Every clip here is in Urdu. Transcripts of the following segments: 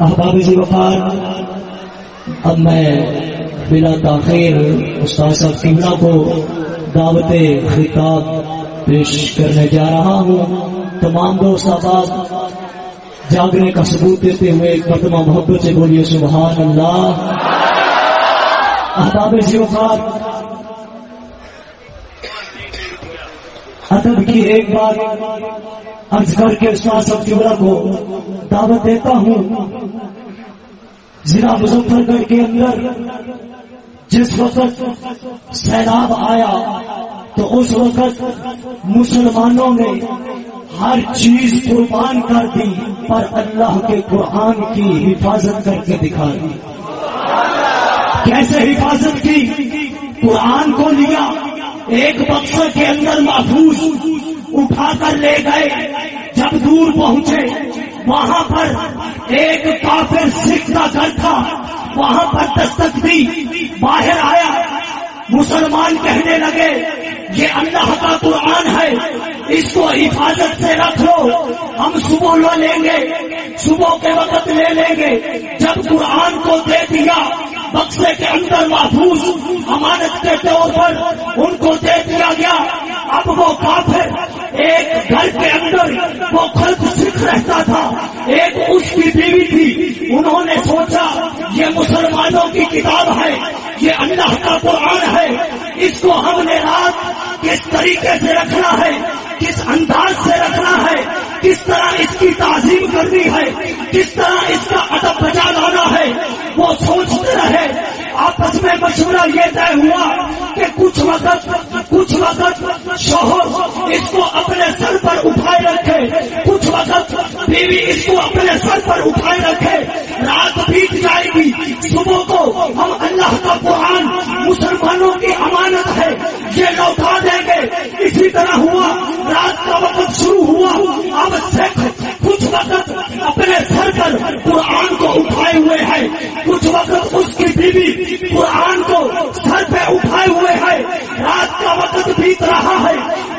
احباب جی وقار اب میں بلا تاخیر استاد صاحب سنگھا کو دعوت خطاب پیش کرنے جا رہا ہوں۔ تمام دوست احباب جاگنے کا ثبوت دیتے ہوئے ایک مرتبہ محبت سے بولیے سبحان اللہ۔ احباب جی وقار ادب کی ایک بار عرض کر کے استاد صاحب کبرا کو دعوت دیتا ہوں۔ ضلع مظفر گڑھ کے اندر جس وقت سیلاب آیا، تو اس وقت مسلمانوں نے ہر چیز قربان کر دی، پر اللہ کے قرآن کی حفاظت کر کے دکھا دی کیسے حفاظت کی؟ قرآن کو لیا، ایک بکسر کے اندر محفوظ۔ اٹھا کر لے گئے۔ جب دور پہنچے، وہاں پر ایک کافر سکھ کا گھر تھا۔ وہاں پر دستک دی۔ باہر آیا۔ مسلمان کہنے لگے، یہ اللہ کا قرآن ہے۔ اس کو حفاظت سے رکھ لو۔ ہم صبح لو لیں گے۔ صبح کے وقت لے لیں گے۔ جب قرآن کو دے دیا بکسے کے اندر محفوظ امانت کے طور پر ان کو دے دیا گیا۔ اب وہ کافر ایک گھر کے اندر وہ خلق سکھ رہتا تھا۔ ایک اس کی بیوی تھی۔ انہوں نے سوچا، یہ مسلمانوں کی کتاب ہے، یہ اللہ کا قرآن ہے۔ اس کو ہم نے رات کس طریقے سے رکھنا ہے؟ کس انداز سے رکھنا ہے؟ کس طرح اس کی تعظیم کرنی ہے؟ کس طرح اس کا ادب بچا لانا ہے؟ وہ سوچتے رہے آپس میں مشورہ یہ طے ہوا کہ کچھ وقت کچھ وقت شوہر اس کو اپنے سر پر اٹھائے رکھے۔ کچھ وقت بیوی اس کو اپنے سر پر اٹھائے رکھے۔ رات بیت جائے گی۔ صبح کو ہم اللہ کا قرآن مسلمانوں کی امانت ہے، یہ لوٹا دیں گے۔ اسی طرح ہوا، رات کا وقت شروع ہوا۔ اب سکھ کچھ وقت اپنے سر پر قرآن کو اٹھائے ہوئے ہیں۔ کچھ وقت اس کی بیوی قرآن کو سر پہ اٹھائے ہوئے ہیں رات کا وقت بیت رہا ہے،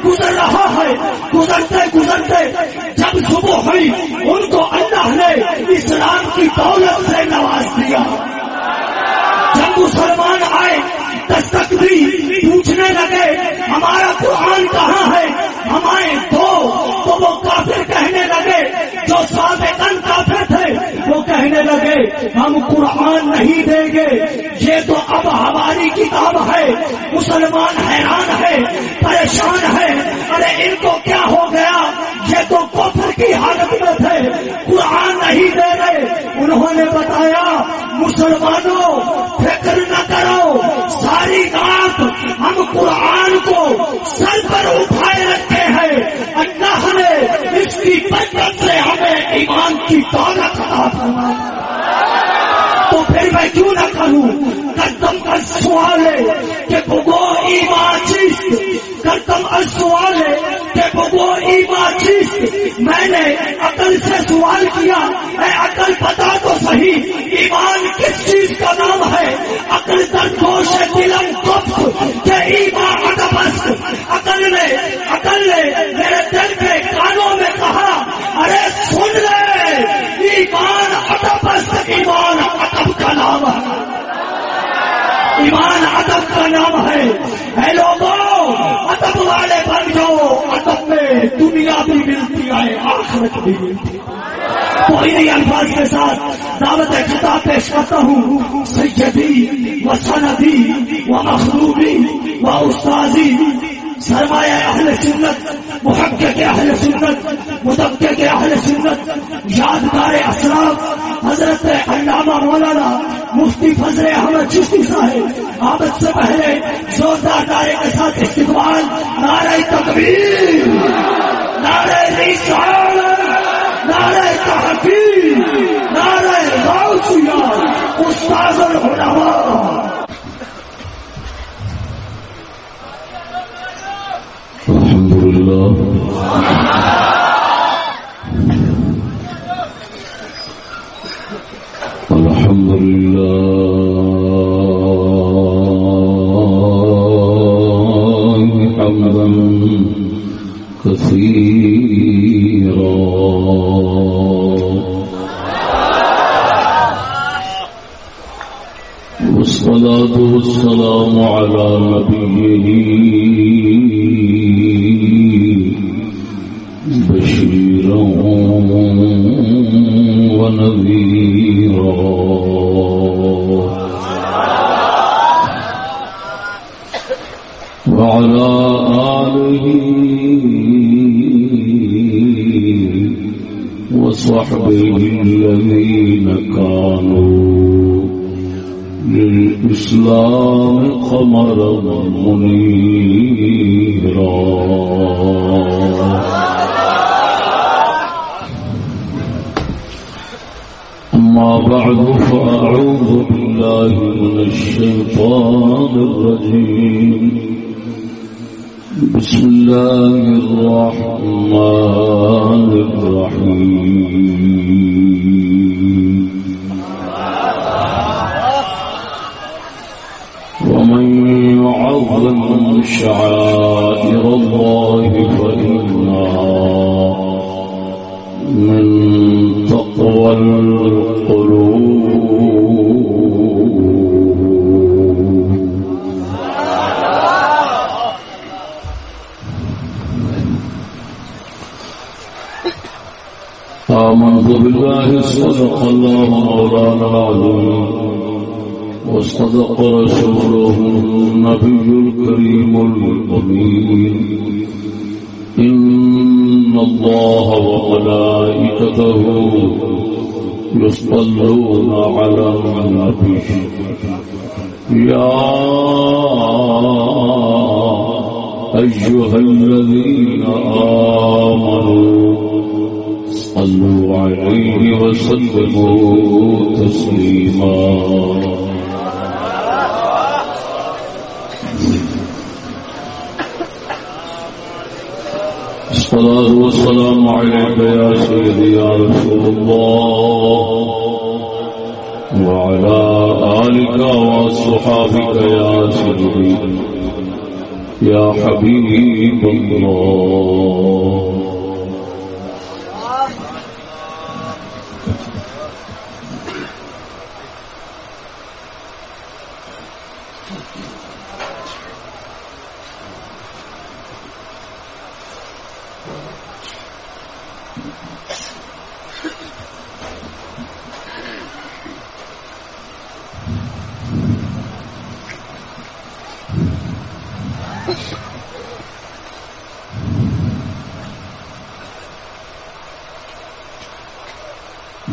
گزر رہا ہے، گزرتے گزرتے جب صبح ہوئی، ان کو اللہ نے اسلام کی دولت سے نواز دیا۔ جب مسلمان آئے، دستک بھی پوچھنے لگے، ہمارا قرآن کہاں ہے؟ ہمارے دو، تو وہ کافر کہنے لگے، جو سابقن کہنے لگے، ہم قرآن نہیں دیں گے۔ یہ تو اب ہماری کتاب ہے۔ مسلمان حیران ہے، پریشان ہے۔ ارے، ان کو کیا ہو گیا؟ یہ تو کفر کی حالت میں تھے۔ قرآن نہیں دے رہے۔ انہوں نے بتایا، مسلمانوں، فکر نہ کرو۔ ساری رات ہم قرآن کو سر پر اٹھائے رکھے ہیں۔ اللہ نے اس کی برکت سے ہمیں ایمان کی دولت عطا فرمائی۔ تو پھر میں کیوں نہ کروں کرتم کا سوال ہے کہ بگو ایمان چیز کرتم کا سوال ہے کہ بگو ایمان چیز میں نے عقل سے سوال کیا، میں عقل بتا تو صحیح، ایمان کس چیز کا نام ہے؟ عقل در گوش دلم کپ کہ ایمان ادبست۔ عقل نے عقل نے میرے دل کے کانوں میں کہا، ارے سن لے۔ ایمان ادبست ایمان، ادب کا نام ہے۔ ایمان ادب کا نام ہے۔ اے لوگوں ادب والے بن جاؤ ادب میں دنیا بھی ملتی ہے، آخرت بھی ملتی تو انہیں الفاظ کے ساتھ دعوت خطاب پیش کرتا ہوں۔ سیدی و سندی و مخلوبی و استاذی سرمایہ اہل سنت، محقق اہل سنت مدبق اہل سنت، یادگار اسلام حضرت علامہ مولانا مفتی فضل احمد چشتی صاحب آمد سے پہلے زوردار نعرے کے ساتھ استقبال، نعرہ تکبیر، نعرہ رسالت، نعرہ تحقیق، نعرہ غوثیہ، استاذ العلماء الله. الحمد لله حمدا كثيرا والصلاة والسلام على نبيه بسم الله الرحمن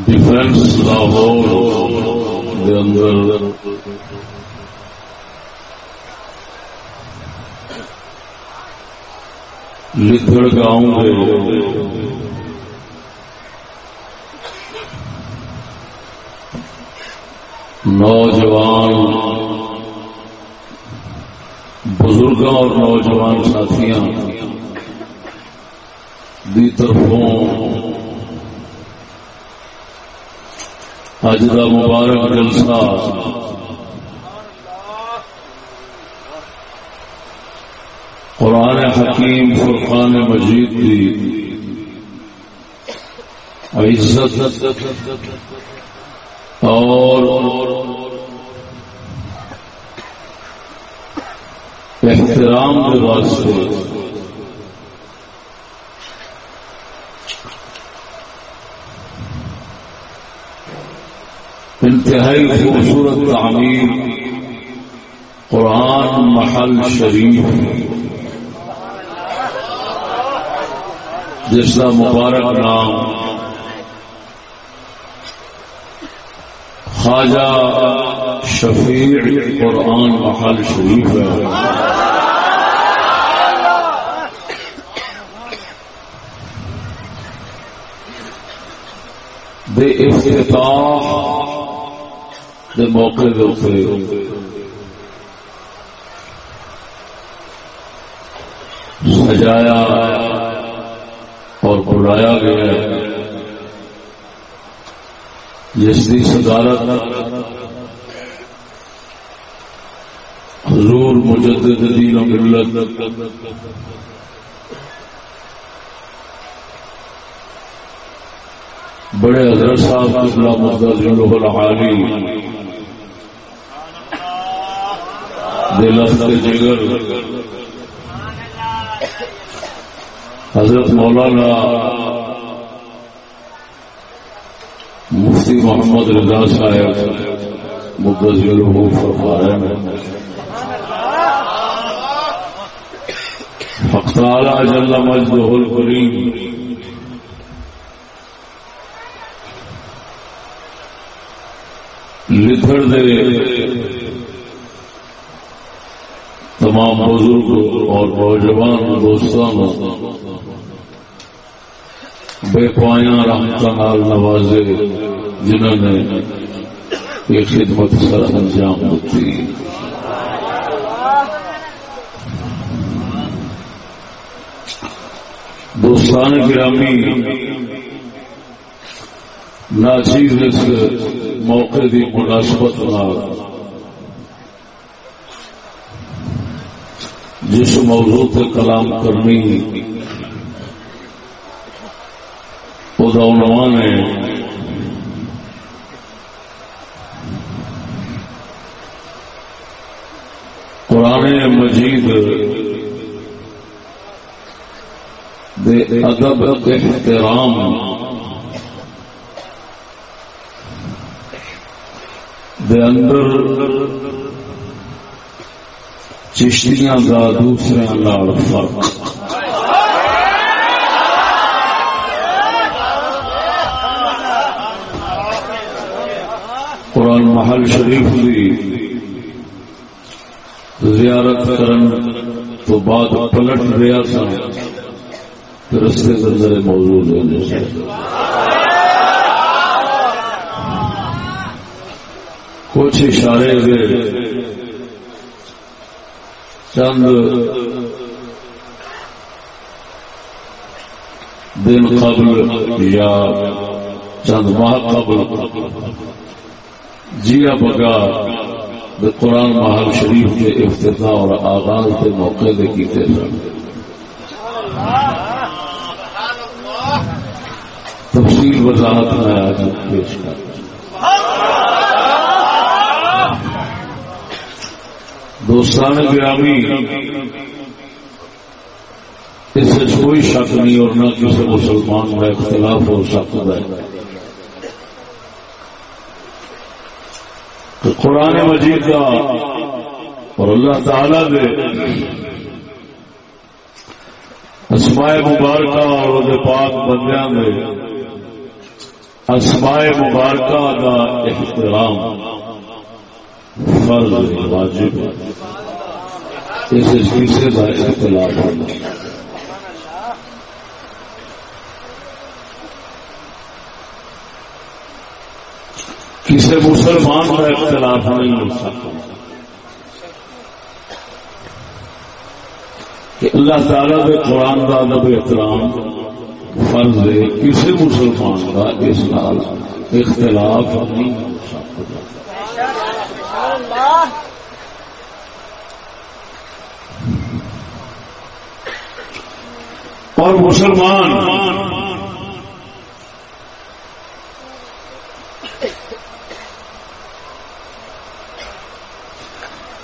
ڈیفینس لاہور دے اندر لکھڑ گاؤں کے نوجوان بزرگوں اور نوجوان ساتھیاں دی طرفوں اج کا مبارک جلسہ قرآن حکیم فرقان مجید کی عزت اور احترام کے واسطے انتہائی خوبصورت تعمیر قرآن محل شریف جس کا مبارک نام خواجہ شفیع قرآن محل شریف ہے۔ دے افتتاح دے موقع دے سجایا بلایا گیا ہے۔ جس کی صدارت حضور مجدد دین و ملت بڑے حضرت صاحب قبلہ مقدس العالی دلفت جگر حضرت مولانا مفتی محمد رضا صاحب مبزل ہو فرما رہے ہیں۔ حق جل مجدہ الکریم لکھڑ دے تمام بزرگ اور نوجوان دوستان، بے پایا رحمت نال نوازے، جنہوں نے یہ خدمت سر انجام دیتی دوستان گرامی، ناچیز اس موقع کی مناسبت نال جس موضوع سے کلام کرنی عنوان ہے قرآن مجید دے ادب احترام دے اندر چشتیاں کا دوسرے لال فرق۔ قرآن محل شریف کی زیارت کرن تو بعد پلٹ رہا سا رستے کے اندر موجود ہے کچھ اشارے دے چند دن قبل یا چند ماہ قبل جیا بگا قرآن محل شریف کے افتتاح اور آغاز کے موقع دے کیتے سن تفصیل وضاحت میں آج پیش کر دوستان گرامی، اس سے کوئی شک نہیں اور نہ کسی مسلمان کا اختلاف ہو سکتا ہے۔ قرآن مجید کا اور اللہ تعالی دے اسمائے مبارکہ اور پاک بندیاں دے اسمائے مبارکہ کا احترام۔ فرض واجب اس کا اختلاف ہونا کسی مسلمان کا اختلاف نہیں ہو سکتا۔ کہ اللہ تعالی کے قرآن کا ادب احترام فرض ہے کسی مسلمان کا اس نال اختلاف نہیں ہو سکتا۔ اور مسلمان۔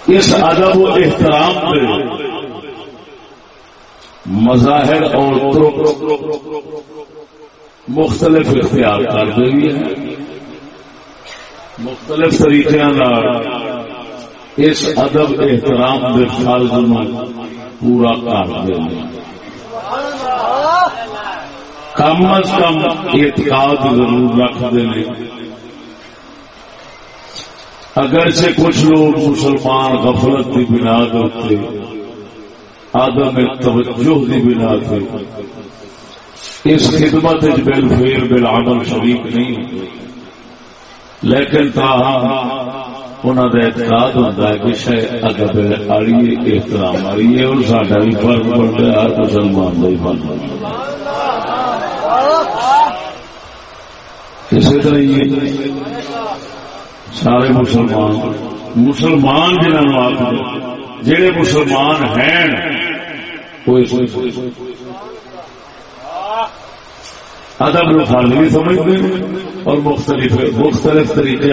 اس ادب و احترام پہ مظاہر اور مختلف اختیار کر دے ہیں۔ مختلف طریقے اس ادب احترام کے فرض پورا کر دیں کم از کم اعتقاد ضرور رکھتے ہیں۔ اگرچہ کچھ لوگ مسلمان غفلت کی بنا کرتے آدم توجہ کی بنا سے اس خدمت بل فیر بل عمل شریک نہیں ہوتے۔ لیکن انہوں کا اعتقاد ہوتا ہے کہ شاید ادب آڑی احترام آئی ہے اور ساڈا بھی فرق پڑتا ہے ہر مسلمان کا ہی فرق اسی طرح یہ سارے مسلمان مسلمان جنہوں آپ جہے مسلمان ہیں ادب فرض بھی سمجھتے ہیں اور مختلف مختلف طریقے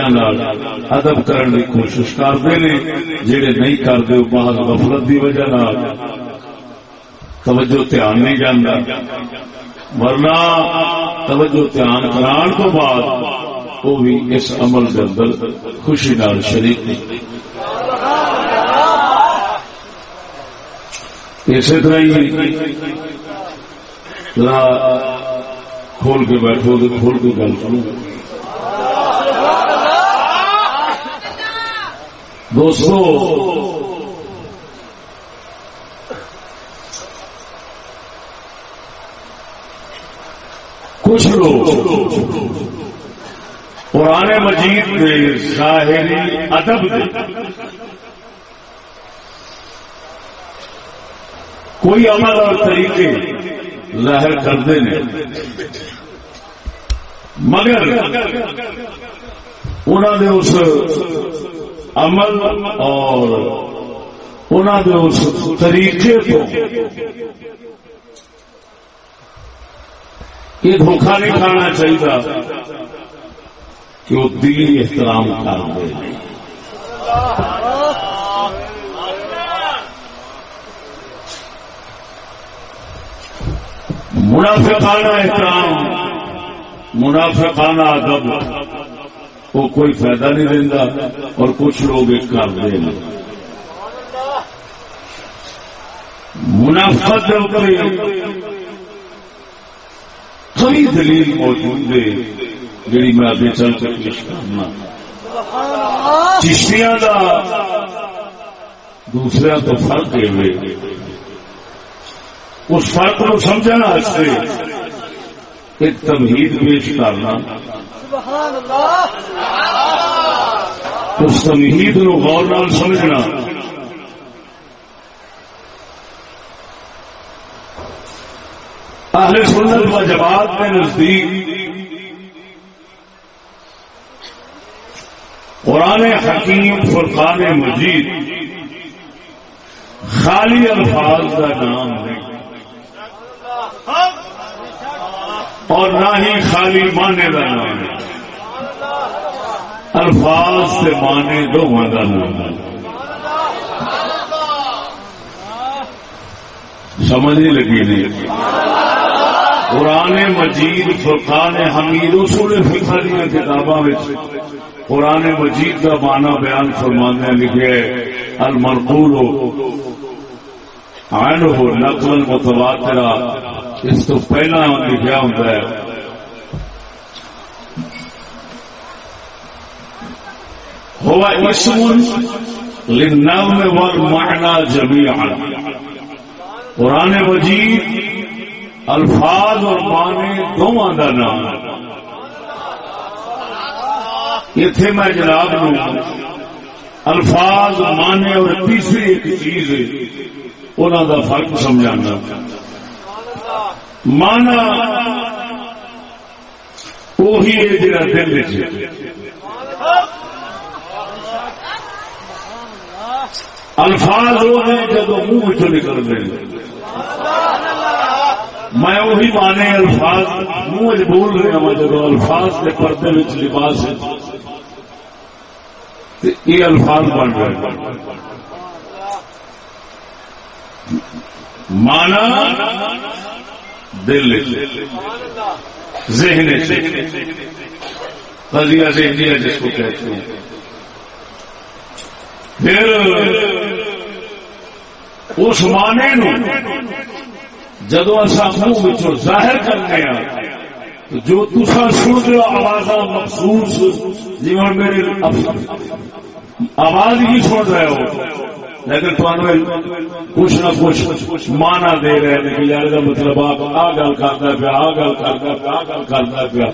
ادب کرنے کی کوشش کرتے ہیں جہے نہیں کرتے بعض غفلت کی وجہ توجہ دھیان نہیں جانا ورنہ توجہ دھیان کران تو بعد وہ بھی اس عمل کے اندر خوشی نال شریک اسی طرح ہی کھول کے بیٹھو تو کھول کے گل سنو دوستو، کچھ لوگ پرانے مجید کے ظاہری ادب کوئی عمل اور طریقے ظاہر کرتے ہیں۔ مگر انہوں نے اس عمل اور انہوں نے اس طریقے کو یہ دھوکھا نہیں کھانا چاہیے کہ وہ دلی احترام کر دے۔ منافقانہ احترام منافقانہ ادب، وہ کوئی فائدہ نہیں دینا اور کچھ لوگ ایک کر دیں منافقت کئی دلیل موجود ہے جی میں ابھی چل کے پیش کرنا۔ چشتیاں کا دوسرے تو فرق ہے۔ اس فرق کو سمجھنا ایک تمہید پیش کرنا اس تمہید نو غور نال سمجھنا۔ اہل سنت و جماعت میں نزدیک قرآن حکیم فرقان مجید خالی الفاظ کا نام ہے۔ اور نہ ہی خالی مانے کا نام الفاظ سے مانے دو کا نام سمجھ نہیں لگی نہیں۔ قرآن مجید، فرقان حمید، اصول فقہ دیا کتاباں قرآن مجید کا مانا بیان فرمانے لکھے المرقول ہو ہو نقل متواترا اس تو پہلا لکھا ہوتا ہے ہوا اسم للنوم والمعنى جميعا. قرآن مجید، الفاظ اور مانے دونوں کا نام. اتے میں جناب نو الفاظ مانے اور تیسری ایک چیز انہوں کا فرق سمجھانا. مانا وہی ہے دل الفاظ وہ ہیں جب منہ چ نکل رہے میں وہی مانے الفاظ، منہ بول رہا ہوں جب الفاظ کے پردے میں لباس یہ الفاظ بن رہے مانا دل ذہن قضیہ ذہنیہ جس کو کہتے ہیں۔ پھر اس معنی نو جدو اصا منہ ظاہر کرنے جو تسا سن رہے ہو، آواز مخصوص جی میرے آواز ہی سن رہے ہو۔ لیکن کچھ نہ کچھ مانا دے رہے ہیں کہ یار کا مطلب آپ آ گل کرتا پیا، آ گل کرتا پیا، آ گل کرتا پیا۔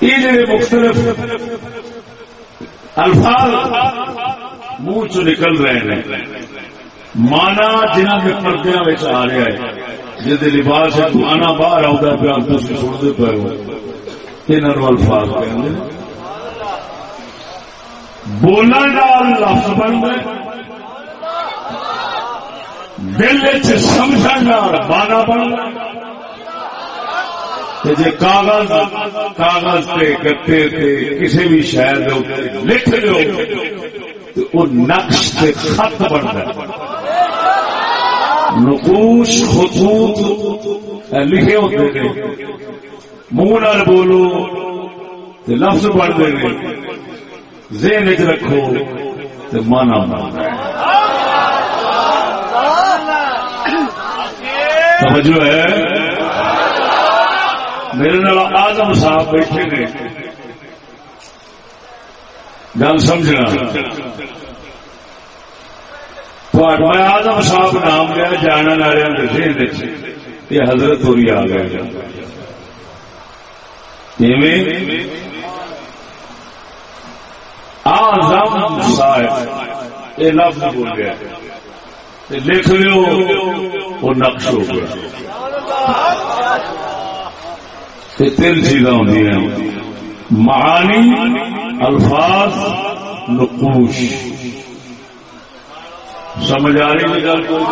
یہ جڑے مختلف الفاظ منہ چ نکل رہے ہیں مانا جنہ کے پردے آ رہا ہے جی لباس مانا باہر آتا پیا تھی سنتے پے ہو۔ یہ الفاظ کہ بولنا لفظ بن گئے دل چمجھنا مانا بن۔ گئے جی کاغذ کاغذ تے گتے تے کسی بھی شہر لکھ لو تو وہ نقش تے خط بنتا نقوش، خطوط لکھے ہوتے ہیں منہ بولو لفظ بنتے ہیں ذہن چ رکھو تے مانا توجہ ہے؟ میرے نال آزم صاحب بیٹھے نے۔ گل سمجھنا۔ میں آزم صاحب نام لیا جانا والے یہ حضرت ہوئی آ گئے۔ آزم صاحب، یہ لفظ بول گیا لکھ لو وہ نقش ہو گیا۔ تین چیزاں ہوتی ہیں۔ معانی، الفاظ، نقوش۔ سمجھ آ رہی گل؟ کوئی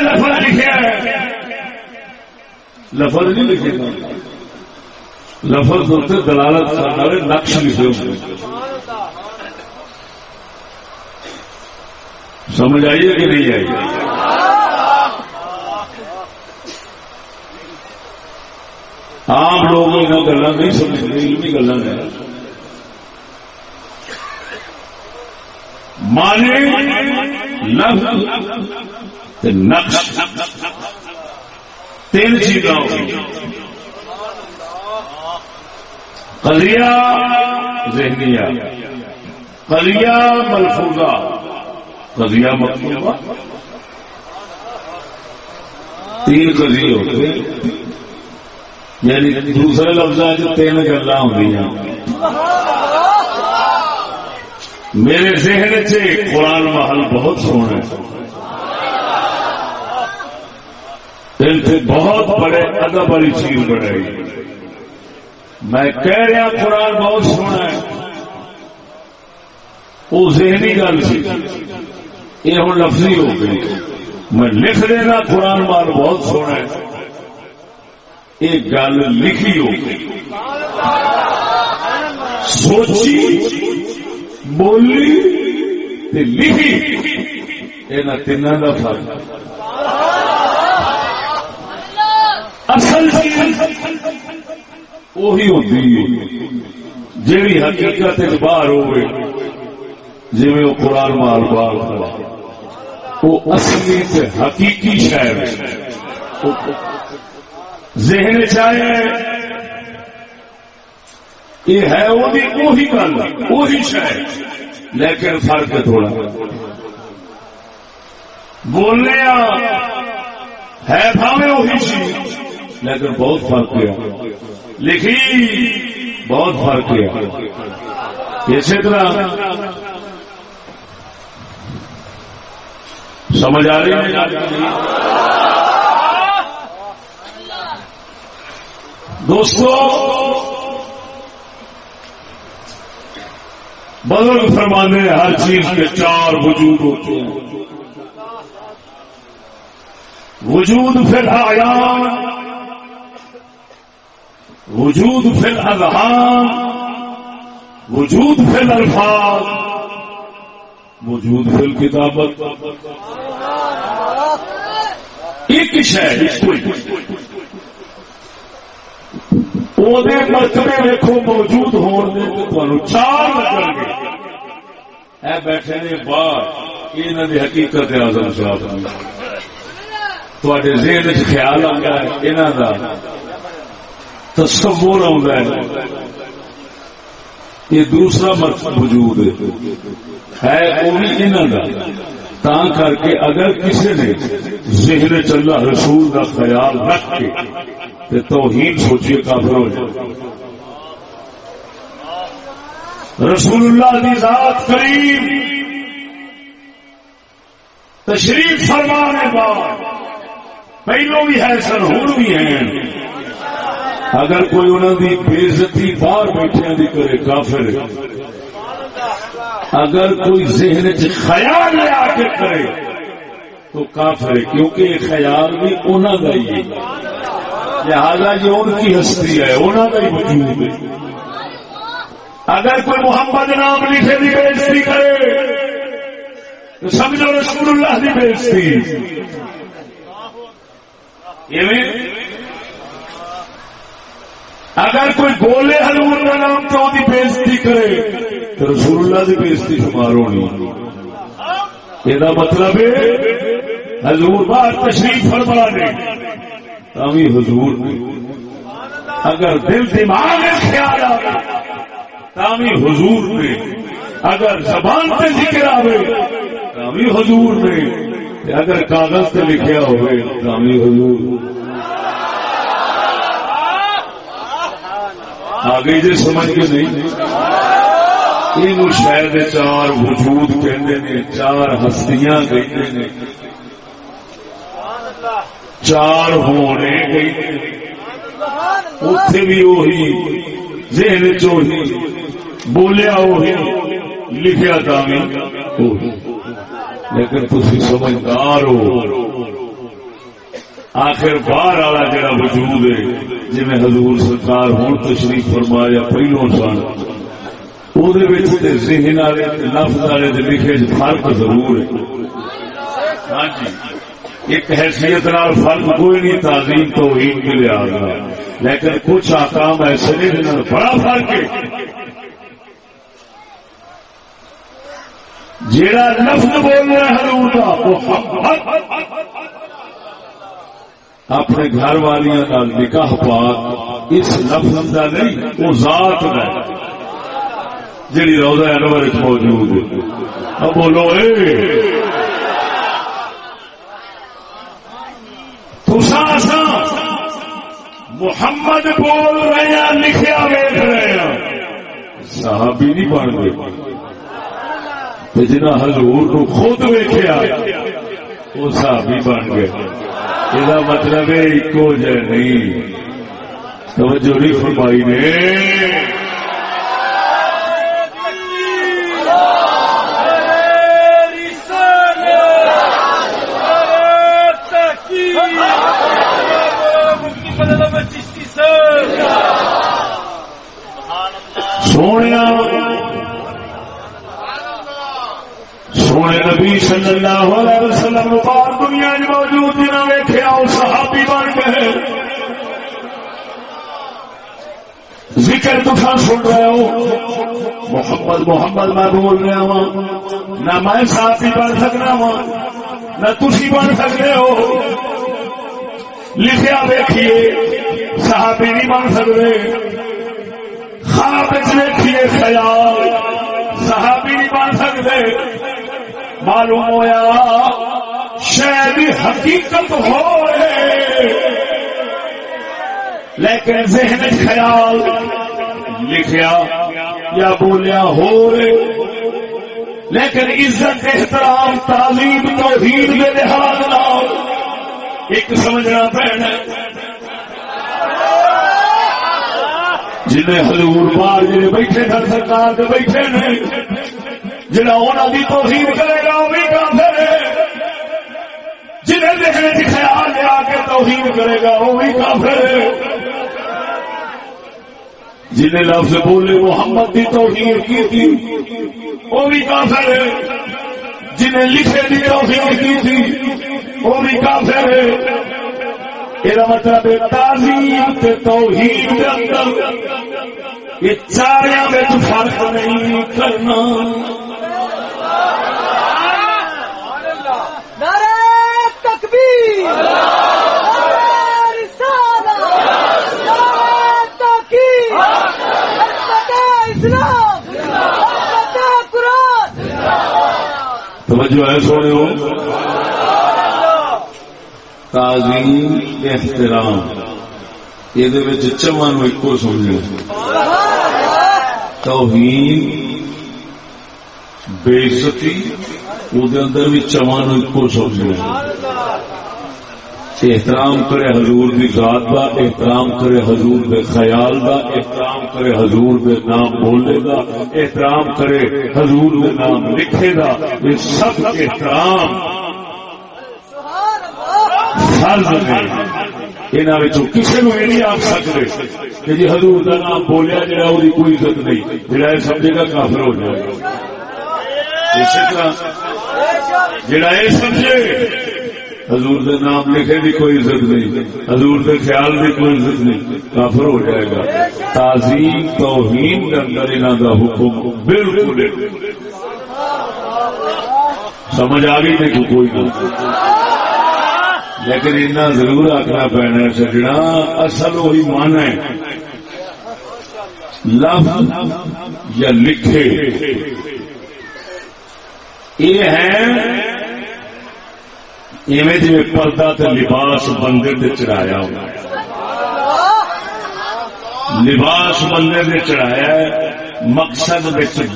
لفظ لکھے۔ لفظ نہیں لکھے گا۔ لفظ ہوتے دلالت کرنے والے نقش لکھے ہوئے سمجھ آئیے کہ نہیں آئیے عام لوگ یہاں گلا نہیں سمجھتے علمی گلا ہے مانے نقش۔ تین چیزاں کلیا ذہنیا کلیا ملفوظہ کلیا ملفوظہ تین کلی ہوتے یعنی دوسرے لفظ تین گلا ہوں میرے ذہن سے قرآن محل بہت سونا ہے۔ بہت بڑے ادب والی چیز بنائی۔ میں کہہ رہا قرآن بہت سونا ہے۔ وہ ذہنی گل سی۔ یہ ہوں لفظی ہو گئی۔ میں لکھ دینا، قرآن مال بہت سونا ہے۔ ایک گل لکھی ہو سوچی، بولی لکھی۔ یہاں تین کا فرق۔ اصل وہی ہوتی ہے۔ جیڑی حقیقت باہر ہوئے جی وہ قرآن مال بال وہ اصلی حقیقی شہر ذہن چاہے یہ ہے وہی گل، وہی شاید لیکن فرق تھوڑا۔ بولنے ہے بھاوے وہی چیز، لیکن بہت فرق ہوا لکھی، بہت فرق ہوا اسی طرح سمجھ آ رہی ہے جی؟ دوستو بدل فرمانے ہر چیز کے چار وجود ہوتے ہیں۔ وجود پھر آیان وجود پھر اذہان وجود پھر الفاظ وجود پھر کتابت ایک شہر مرتبے ویکو موجود ہونے چار لگ گے۔ اے بیٹھے نے باہر یہاں یہ حقیقت آزم صاحب تے ذہن خیال آتا ہے یہاں کا تصور آ یہ دوسرا مرتب وجود ہے۔ وہ بھی انہوں کا تا کر کے اگر کسی نے ذہن چلا رسول کا خیال رکھ کے توہین سوچیے کافر ہو جائے۔ رسول اللہ کی ذات کریم۔ تشریف فرمانے بعد، پہلو بھی ہے سر ہوں بھی ہیں۔ اگر کوئی انہوں کی بےزتی باہر بیٹھے دی کرے کافر، اگر کوئی ذہن خیال لے آ کے کرے تو کافر کیونکہ یہ خیال بھی انہوں کا ہی ہے۔ لہذا یہ ان کی ہستی ہے انہوں کا ہی وجود ہے۔ اگر کوئی محمد نام لکھے کی بےزتی کرے، تو سمجھو رسول اللہ کی بےزتی اگر کوئی بولے حضور کا نام تو وہ بےزتی کرے، تو رسول اللہ کی بےزتی شمار ہونی۔ یہ مطلب ہے، حضور باہر تشریف فرما دے۔ تھی حضور، اگر دل دماغ میں خیال آئے تامی حضور نے اگر زبان سے ذکر آئے تامی حضور نے اگر کاغذ سے لکھیا ہوئے تامی حضور۔ آگے جی سمجھ کے نہیں؟ یہ شاید چار وجود کہتے ہیں چار ہستیاں کہتے ہیں چار ہونے گئی اتے بھی وہی ذہن چوہی بولیا وہی لکھیا تھی لیکن تھی سمجھدار ہو۔ آخر باہر والا جڑا وجود ہے جی میں حضور سرکار ہوں تشریف فرمایا پہلو سن وہ ذہن والے لفظ والے لکھے فرق ضرور ہے۔ ہاں جی ایک حیثیت نال فرق کوئی نہیں، تعظیم تو عید کے لحاظ لیکن کچھ آکام ایسے نہیں جنہوں بڑا فرق ہے۔ جیڑا لفظ بول رہا ہے حضور کا وہ حق اپنے گھر والیاں نکاح پاک اس لفظ کا نہیں، وہ ذات ہے، جیڑی روزہ انور موجود ہے۔ اب بولو، اے! محمد بول رہے ہیں، لکھیا ویٹ رہے ہیں۔ صحابی نہیں بن گئے۔ جنا حضور کو خود ویخیا وہ صحابی بن گئے۔ یہ مطلب ہے ایک جہ نہیں۔ توجہ نہیں فرمائی نے۔ سونے سونے نبی صلی اللہ علیہ وسلم بار دنیا موجود نہ ویخیا صحابی بن گئے۔ ذکر تفا سن رہے ہو۔ محمد محمد، میں بول رہا ہوں۔ نہ میں صحابی بن سکنا وا نہ تھی بن سکتے ہو۔ لکھیا دیکھیے صحابی نہیں بن سکتے۔ خواب دیکھیے خیال، صحابی نہیں بن سکتے۔ معلوم ہوا شاید حقیقت ہو لیکن ذہن خیال لکھیا یا بولیا ہو لیکن عزت، احترام، تعلیم، توحید کے لحاظ ایک سمجھنا پڑنا جنہیں ہزور پار جی بیٹھے سن سرکار بیٹھے نے جہاں انہوں کی توہین کرے گا وہ بھی کافر ہے۔ جنہیں دیکھنے کی خیال لیا کے توہین کرے گا وہ بھی کافر ہے۔ جنہیں لفظ بولے محمد کی توہین کی تھی وہ بھی کافر ہے۔ جنہیں لکھے کی توہین کی تھی وہ بھی کافر ہے۔ یہ مطلب تعظیم توحید کے اندر، یہ چاریا فرق نہیں کرنا۔ توجہ ہے سونے ہو تعظیم احترام۔ یہ چواں ایک سمجھو۔ توہین بےزتی وہ اندر بھی چواں ایک سمجھو۔ احترام کرے حضور دی ذات کا احترام کرے حضور دے خیال کا احترام کرے حضور دے نام بولنے کا احترام کرے حضور دے نام لکھے گا یہ سب احترام۔ فرض نے انہوں کسی کو یہ نہیں سکتے کہ جی حضور کا نام بولیا جا کوئی عزت نہیں۔ جڑا یہ سمجھے گا کافر ہو جائے گا۔ اسی طرح جڑا یہ سمجھے حضور دے نام لکھے بھی کوئی عزت نہیں، حضور دے خیال بھی کوئی عزت نہیں، کافر ہو جائے گا۔ تعظیم، توہین کے اندر انہوں کا حکم بالکل سمجھ آ گئی نہیں کوئی نہ۔ لیکن اتنا ضرور آخنا پینا چڈنا اصل وہی من ہے۔ لفظ یا لکھے۔ یہ ہے ایویں جی پردہ تے لباس بندے تے چڑھایا لباس بندے نے چڑھایا مقصد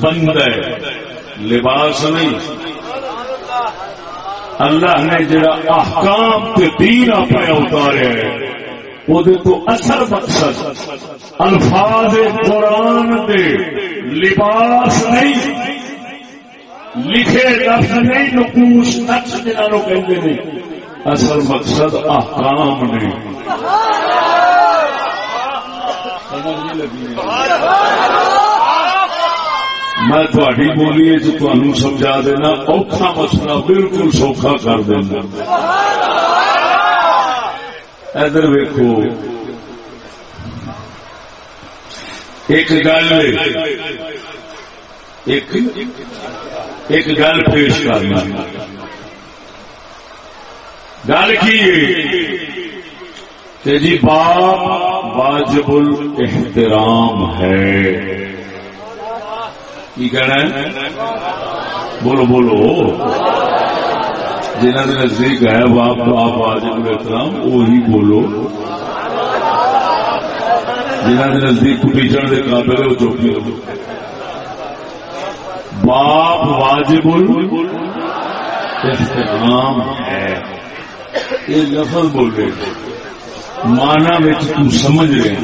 بند ہے۔ لباس نہیں۔ اللہ نے جڑا احکام کے دین اپنے اتارے وہ تو اصل مقصد الفاظ قرآن دے لباس نہیں۔ لکھے لفظ نہیں نقوش نقش جنہوں کہتے ہیں اصل مقصد احکام نے۔ میں تھوڑی بولی تمہیں سمجھا دینا، اوکھا مسئلہ بالکل سوکھا کر دینا۔ ادھر ویکو ایک گل ایک گل پیش کرنا۔ گل کی جی باپ واجب الاحترام ہے۔ کی کہنا ہے؟ بولو بولو۔ جنہ کے نزدیک ہے باپ باپ آج احترام وہی بولو۔ جنہ کے نزدیک پیچھن کے قابل وہ چوکی ہو باپ واجب احترام ہے۔ یہ لفظ بول رہے مانا تم سمجھ رہے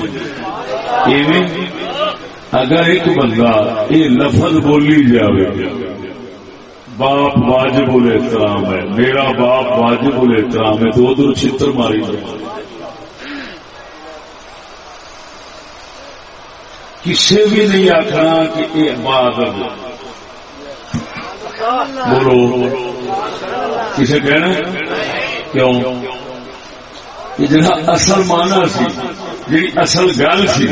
اگر ایک بندہ یہ لفظ بولی جائے باپ واجب الاحترام ہے، میرا باپ واجب الاحترام ہے، تو ادھر چتر ماری۔ جائے کسی بھی نہیں آخنا کہ یہ بات بولو۔ کسے کہنا کیوں؟ یہ جہاں اصل مانا سی جی اصل گل سی،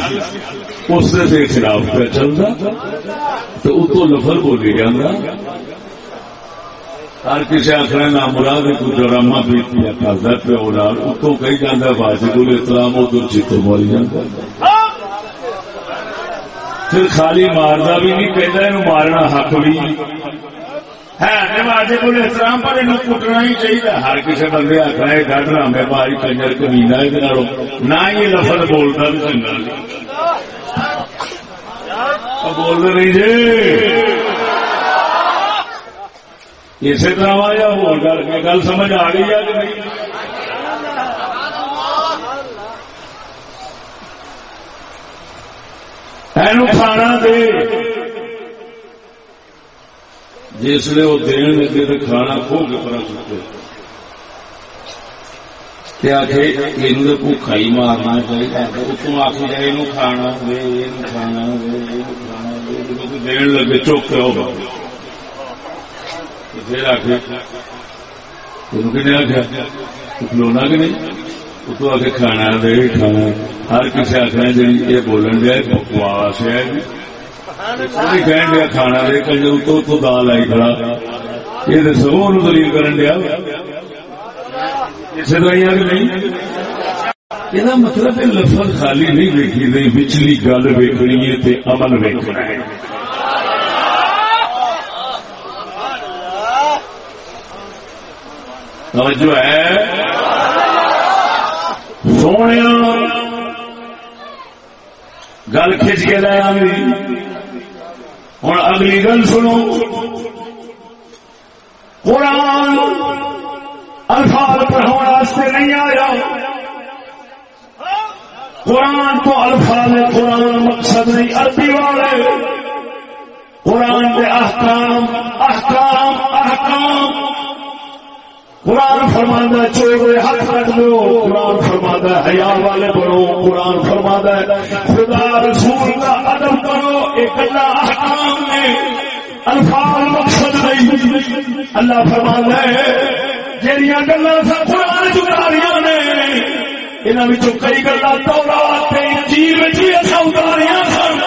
اس کے خلاف پہ چلتا، تو اتو لفظ بولی جانا ہر کسی آخر نہ مراد کو ڈرامہ بھی کرتا پہ اولاد اتو کہی جانا واجب الاسلام ادھر چیتو بولی جاتا پھر خالی ماردا بھی نہیں کہتا مارنا حق بھی۔ ہے واجب الاسلام پر یہ کٹنا ہی چاہیے۔ ہر کسی بندے آخر ہے، گھر رامے باری کنجر کمینا نہ یہ لفظ بولتا بھی چنگا۔ بول رہی جی۔ اسی طرح یا ہو گل سمجھ آ گئی ہے کہ نہیں؟ کھانا دے۔ جسے وہ دین لگے تو کھانا کھو کے پڑا چکے بھوکا ہی مارنا چاہیے اتوں آخ جائے یہ کھانا دے یہ کھانا دے دین لگے چوکے ہوگا پھر آخ تین آخیا کھلونا کہ نہیں؟ اتو آ کے کھانا دے، کھانا۔ ہر کسی آخر جی یہ بولن دیا بکواس ہے۔ کہن دیا کھانا دے کل اتو اتو دال آئی کھڑا یہ سگوں دلیل کرن دیا اسی طرح نہیں یہ مطلب ہے لفظ خالی نہیں ویکھی نہیں پچھلی گل ویکنی ہے تے عمل ویکنا ہے توجہ ہے سونے گل کھچ کے لایا ہوں اگلی گل سنو۔ قرآن الفاظ پڑھاؤ نہیں آیا۔ قرآن تو الفاظ قرآن مقصد نہیں، عربی والے۔ قرآن کے احکام احکام احکام۔ قرآن فرمانا چور ہاتھ رکھ دو۔ قرآن فرمانا حیا والے بنو۔ قرآن فرمانا خدا رسول کا ادب کرو، ایک اللہ احکام نے الفاظ مقصد نہیں۔ اللہ فرمانا ہے جہیا گلا سا قرآن چکاریاں نے انہوں کئی گلا دورات جیل جی اتاریاں سن۔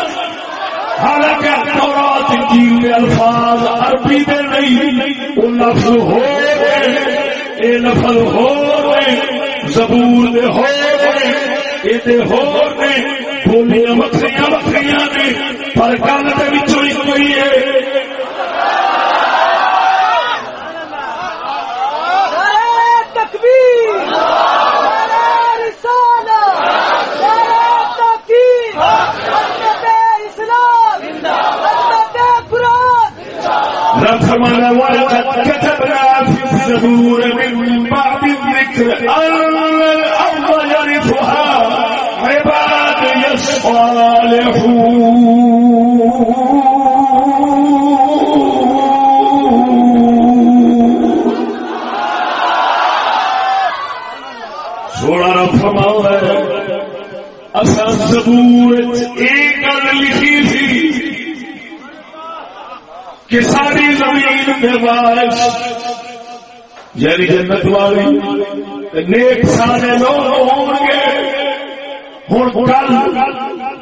حالانکہ دورات جیل کے الفاظ عربی دے نہیں، وہ لفظ ہو گئے اے نفل ہو زبور دے ہو بولیاں وکری نے پر گل کے کوئی ہے۔ رب فرمانا ولقد كتبنا في الزبور الأرض يرثها سونا رب فرماؤ ہے اصل زبور ایک گل لکھی تھی کہ ساری زمین کے بارش یعنی جنت والی نیک سارے لوگ ہوں گے۔ ہوں گل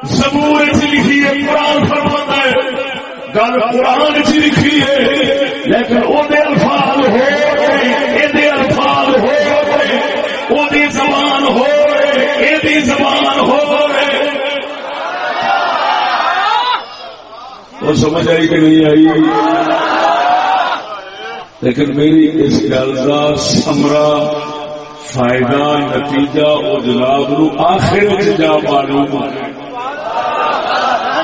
سبور لکھی ہے، قرآن فرماتا ہے۔ گل قرآن چ لکھی ہے، لیکن وہ الفاظ ہو یہ الفاظ ہو وہ زبان ہو یہ زبان ہو وہ سمجھ آئی کہ نہیں آئی؟ لیکن میری اس گل کا سمرا فائدہ، نتیجہ اور جناب نو آخر جا معلوم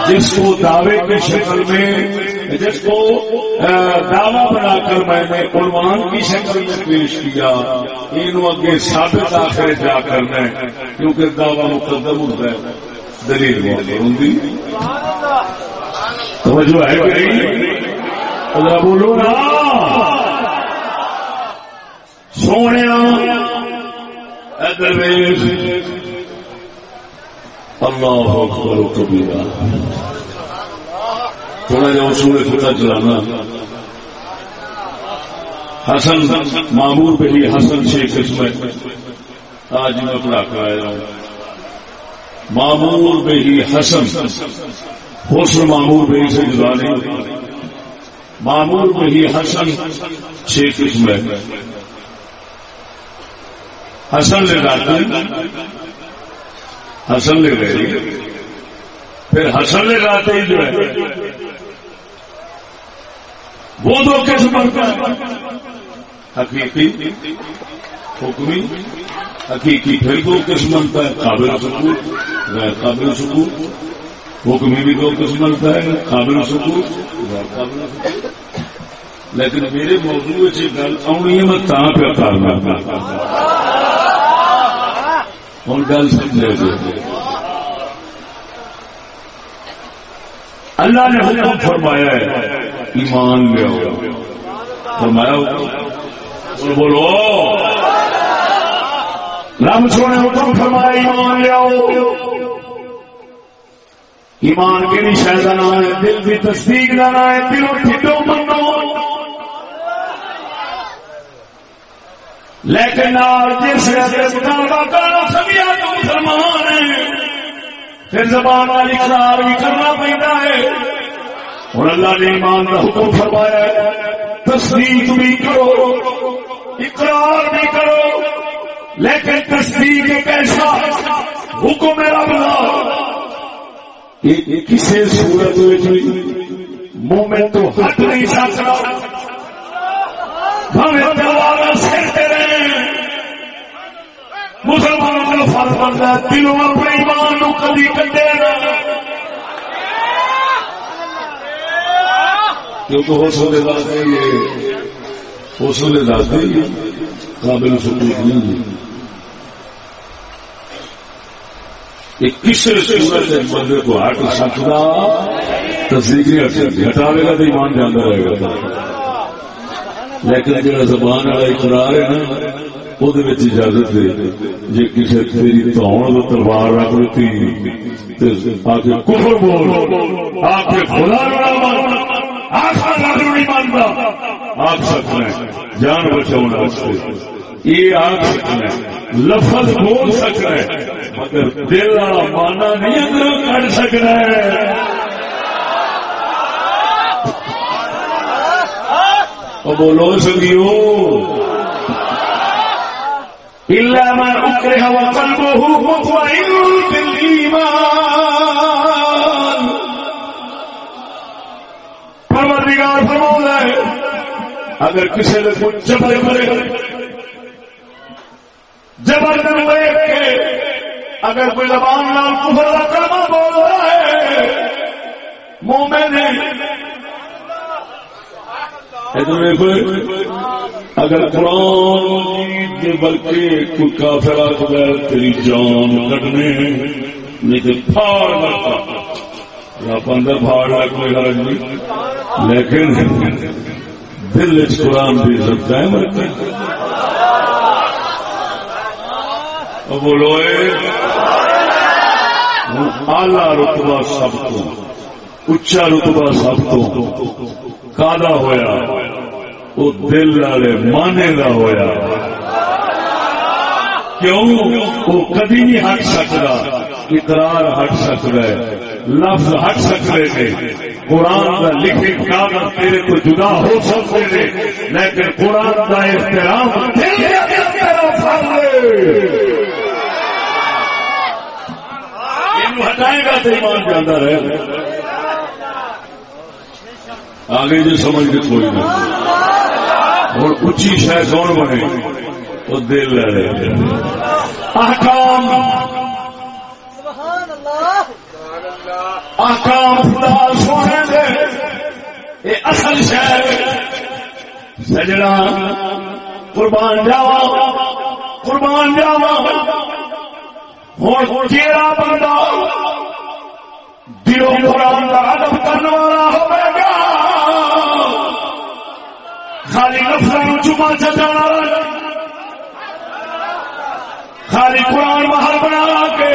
جس کو دعوے کی شکل میں، جس کو دعوی بنا کر میں نے قربان کی شکل میں پیش کیا ان اگے ثابت آخر جا کرنا ہے کیونکہ دعوی مقدم ہوتا ہے، دلیل ہوں توجہ ہے کہ نہیں؟ بولو نا۔ سونے اللہ کرو کبیرا تھوڑا جا اصول خدا چلانا۔ حسن، معمور پہ بھی حسن شیخ قسمت آج میں پڑھا کر آیا ہوں۔ معمور پہ ہی حسن۔ حسن معمور بھائی سے جدا نہیں معمور بھائی حسن چھ قسم حسن لے جاتے حسن لے گئے پھر حسن لے جاتے ہی جو ہے۔ وہ دو قسم کا حقیقی حکمی، حقیقی پھر دو قسم بنتا ہے؟ قابل سکون غیر قابل سکون حکمی بھی دو قسم کا ہے؟ قابل سکون لیکن میرے موضوع سے گل آنی ہے، میں تا پہ کرنا ہوں گل سمجھے گی جی۔ اللہ نے حکم فرمایا ہے، ایمان لیا فرمایا بولو۔ رام سونے حکم فرمایا، ایمان لیا ایمان کے نہیں شاید نام ہے، دل کی تصدیق کا نام ہے دل ٹھڈو منو لیکن جس سمیا تو مسلمان ہے پھر زبان والی قرار بھی کرنا پڑتا ہے۔ اور اللہ نے ایمان کا حکم فرمایا تصدیق بھی کرو، اقرار بھی کرو۔ لیکن تصدیق ایک ایسا حکم ہے رب کسی سورت منہ میں تو ہٹ نہیں سکتا۔ مسلمانوں کا فرق بنتا ہے دلوں اپنے ایمان کبھی کٹے کیونکہ ہو سکے ہو سکے قابل سکون نہیں کسی صورت بندے کو ہٹ سکتا؟ تصدیق نہیں ہٹ سکتی ہٹاوے گا تو ایمان جانا رہے گا۔ لیکن جہاں زبان والا اقرار ہے نا وہ اجازت دے جی کسی تیری تلوار رکھ دیتی آ کے کفر بول آ کے خدا آخ سکنا جان بچاؤ یہ آخ سکنا لفظ بول سکنا مگر دل والا مانا نہیں اندر کٹ سکنا بولو سکیو إلا ما أكره وقلبه مطمئن بالإيمان. پروردگار فرماتا ہے اگر کسی نے کچھ جبر کرے جبر کرے کے اگر کوئی زبان نال کفر کا کلمہ بول رہا ہے، مومن ہے۔ اگر قرآن بلکہ کوئی کافر بغیر تیری جان کٹنے، نہیں تو پھاڑ لگتا۔ آپ اندر پھاڑ لگ کوئی حرج نہیں لیکن دل اس قرآن بھی سکتا ہے مرتے بولو آلہ رتبہ سب کو اچا رتبہ سب کو کالا ہویا۔ وہ دل والے مانے کا ہویا۔ کیوں؟ وہ کدی نہیں ہٹ سکتا، اقرار ہٹ سکتا ہے، لفظ ہٹ سکتے تھے قرآن کا لکھے کاغذ تیرے کو جدا ہو سکتے تھے لیکن قرآن کا احترام ہٹائے گا تو ایمان جانا رہے۔ آگے جو سمجھ کے کوئی نہیں۔ اور اچھی شہ کون بنے؟ وہ دل لے احکام۔ احکام خدا سونے دے۔ یہ اصل شہر سجنا قربان جاوا۔ قربان جاوا۔ ہوں چیرا بندہ۔ دلوں قرآن کا ادب کرنے والا ہوگا خالی نفروں چما چچا خالی قرآن محل بنا کے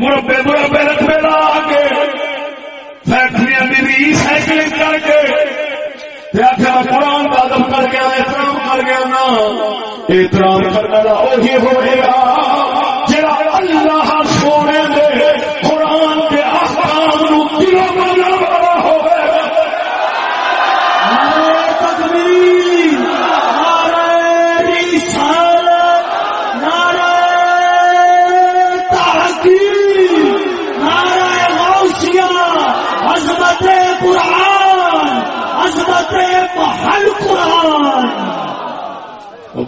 مربے مربے رقبے لا کے، فیکٹری کی ری سائکلنگ کر کے آخر قرآن کا ادب کر گیا احترام کر گیا نا احترام کرنے والا وہی ہوئے گا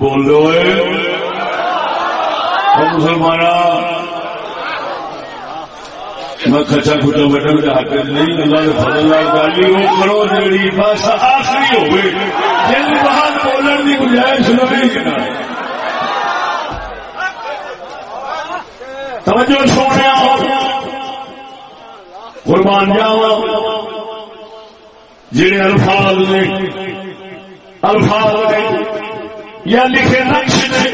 بول دو مسلمان میں کچا کچا بیٹھا میرے ہاتھ نہیں، اللہ نے فضل گالی وہ کرو جی بس آخری ہوئے۔ جن بات بولن کی گنجائش نہیں توجہ سونے قربان جاوا جڑے الفاظ نے الفاظ نے یا لکھے نقش نے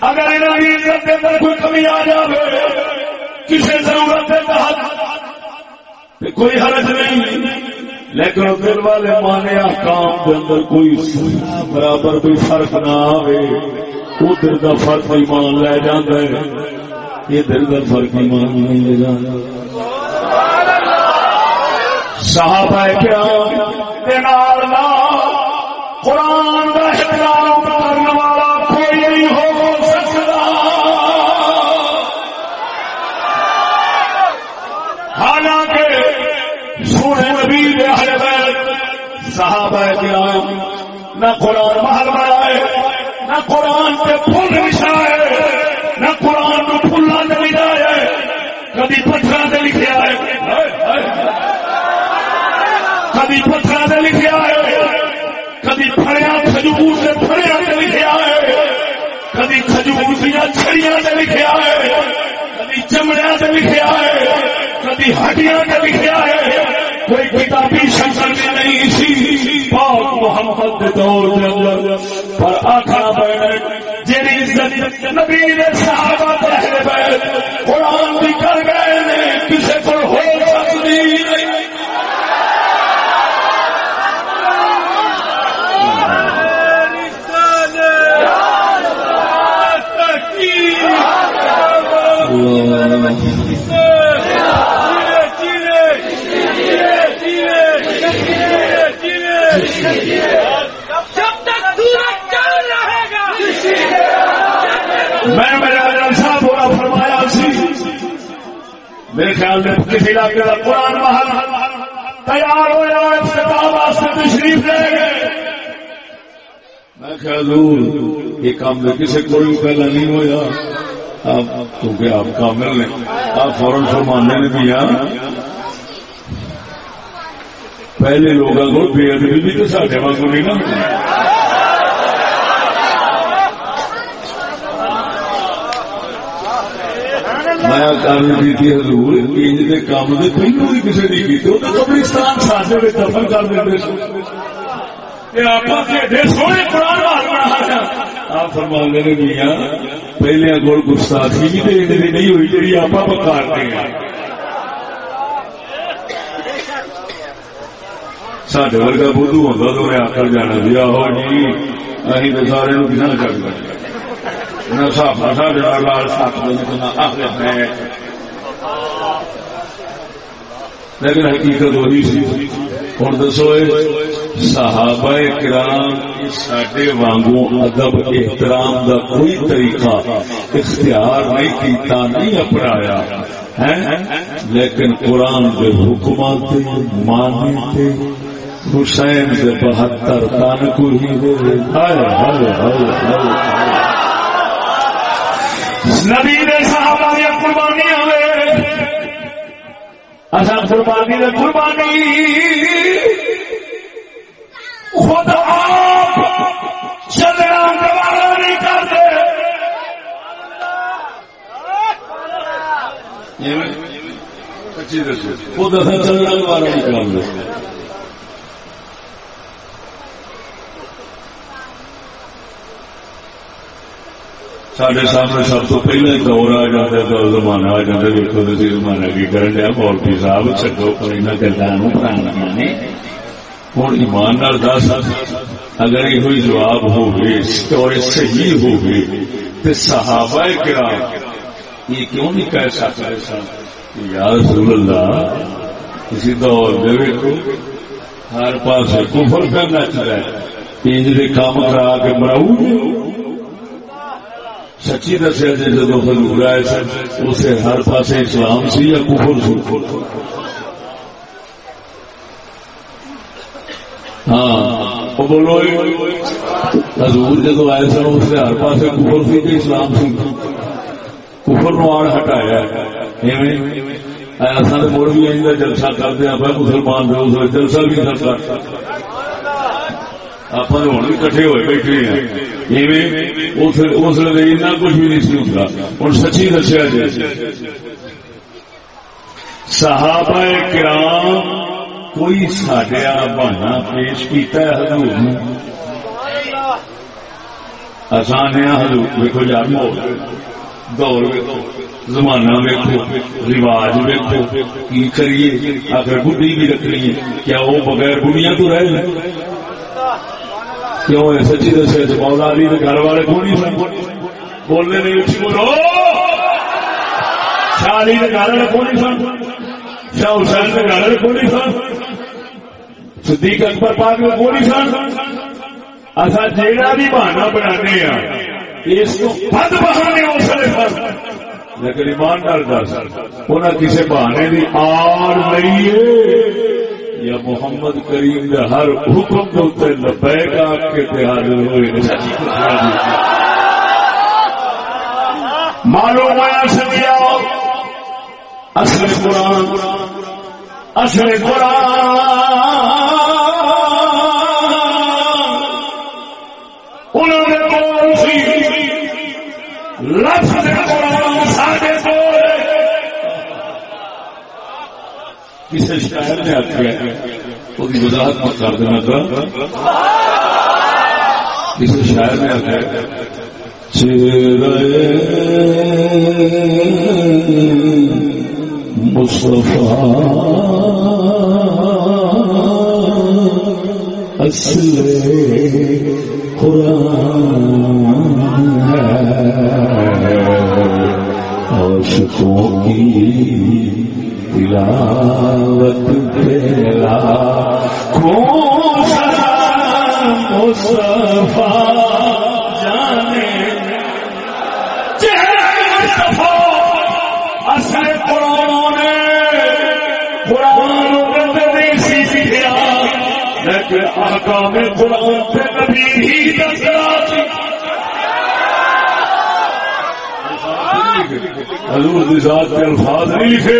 اگر انہوں کی عزت کے اندر کوئی کمی آ جائے کسی ضرورت کے تحت کوئی حرج نہیں۔ لیکن دل والے مانے کام کے اندر کوئی برابر کوئی فرق نہ آئے ادھر کا فرق ایمان لے جانا ہے، ادھر کا فرق ایمان نہیں لے جانا صحابہ کرام قرآن کا احترام کرنے والا کوئی نہیں ہو سکتا۔ حالانکہ سونے نبی صحابہ کرام نہ قرآن محل بنائے نہ قرآن کے پھول بچھائے نہ قرآن کو پھلا سے لکھا کبھی پتھر سے لکھا ہے کبھی پتھر کدی کھجور دیا چھڑیاں سے لکھا ہے، کدی چمڑیا سے لکھا ہے، کدی ہڈیاں سے لکھا ہے۔ کوئی کتابی شکل میں نہیں سی پاک محمد دور کے اندر۔ پر آخر پہ جی عزت نبی نے صحابہ پہلے پہ قرآن بھی کر گئے نے کسی کو ہو سکتی نہیں میں میرا صاحب بولا فرمایا سی میرے خیال میں کسی علاقے کا قرآن محل تیار ہو جائے افتتاح واسطے تشریف لے گئے۔ میں خیال یہ کام میں کسی کوئی پہلا نہیں ہوا آپ کیونکہ آپ کامل نے آپ فوراً فرمانے نے بھی یار۔ پہلے لوگوں کو بے ادبی بھی تو سارے واگ نہیں نا۔ میں کرنے کی حضور انج کے کام سے پہلو ہی کسی نے کی قبرستان سارے دفن کر دیں سونے قرآن آپ فرما نے میاں پہلے کول گستاخی بھی تو نہیں ہوئی جی آپ پکارتے ہیں سڈے ورگا بدھو ہوتا تو انہیں آکر جانا جی آہو جی اہم تو سارے کسان چڑھ گئے لیکن حقیقت وہی سی ہوں دسو صحابہ کرام سڈے وانگو ادب احترام دا کوئی طریقہ اختیار نہیں کیتا، نہیں اپنایا، لیکن قرآن کے حکمات مانے حسین کے بہتر تن کو ہی نبی نے صحابہ دیا قربانی ہوئے اصا قربانی نے قربانی۔ خود آپ چلنا گوارا نہیں کرتے۔ خود چلنا گوارا نہیں کرتے۔ سڈے سامنے سب تو پہلے دور آ جاتا تو زمانہ آ جاتا دیکھو تو زمانہ کی کرن دیا مولوی صاحب چڈو پر ان گلوں پرانا ہوں ایمان دس اگر یہ جواب ہوگی اور صحیح ہوگی تو صحابہ کرام یہ کیوں نہیں کہہ سکتے سن یا رسول اللہ کسی دور دے ہر پاس کفر پہ نچ رہا ہے انج کام کرا کے مراؤ سچی دسیا جی جدو حضور آئے سن اسے ہر پاس اسلام سی یا کفر سی؟ ہاں بولو جی۔ حضور جدو آئے سن اسے ہر پاس کفر سی کہ اسلام سی۔ کفر نو آڑ ہٹایا ایسا مڑ بھی جلسہ کرتے ہیں مسلمان جلسہ بھی سر آپ ہوں بھی کٹھے ہوئے بیٹھے ہیں اس لیے کچھ بھی نہیں سی ہوتا ہوں سچی دسیا جائے صحابہ کرام کوئی ساڈیا بہانا پیش کیتا ہے حضور آسان ہے حضور دیکھو جا دور زمانہ ویکو رواج ویکو کی کریے آخر بڑھی بھی رکھنی ہے کیا وہ بغیر بڑھیا تو رہے کیوں ہے؟ سچی دسے تو مولا علی کے گھر والے کون سن؟ بولنے نہیں اچھی بولو۔ شاہ علی کے گھر والے کون سن؟ شاہ حسین کے گھر والے کون سن؟ صدیق اکبر پاک میں کون سن؟ اصا جیڑا بھی بہانا بنا ہاں، اس کو بد بہانے ہو سکے لیکن ایماندار دس انہیں کسی بہانے کی آڑ نہیں ہے۔ یا محمد کریم دے ہر حکم کے اتنے لبیک آ کے حاضر ہوئے معلوم ہوا سکیا اصل قرآن اصل قرآن۔ کسی شاعر نے آخیا وہ وضاحت میں کر دینا تھا۔ کسی شاعر نے آخر چہرے مصطفیٰ اصل قرآن ہے۔ عاشقوں کی تلاوت پھیلا مصطفیٰ جانے اصل قرآن قرآن دیسی سیکھا لیکن احکام قرآن نبی ہی دس حضور کی ذات کے الفاظ نہیں لکھے۔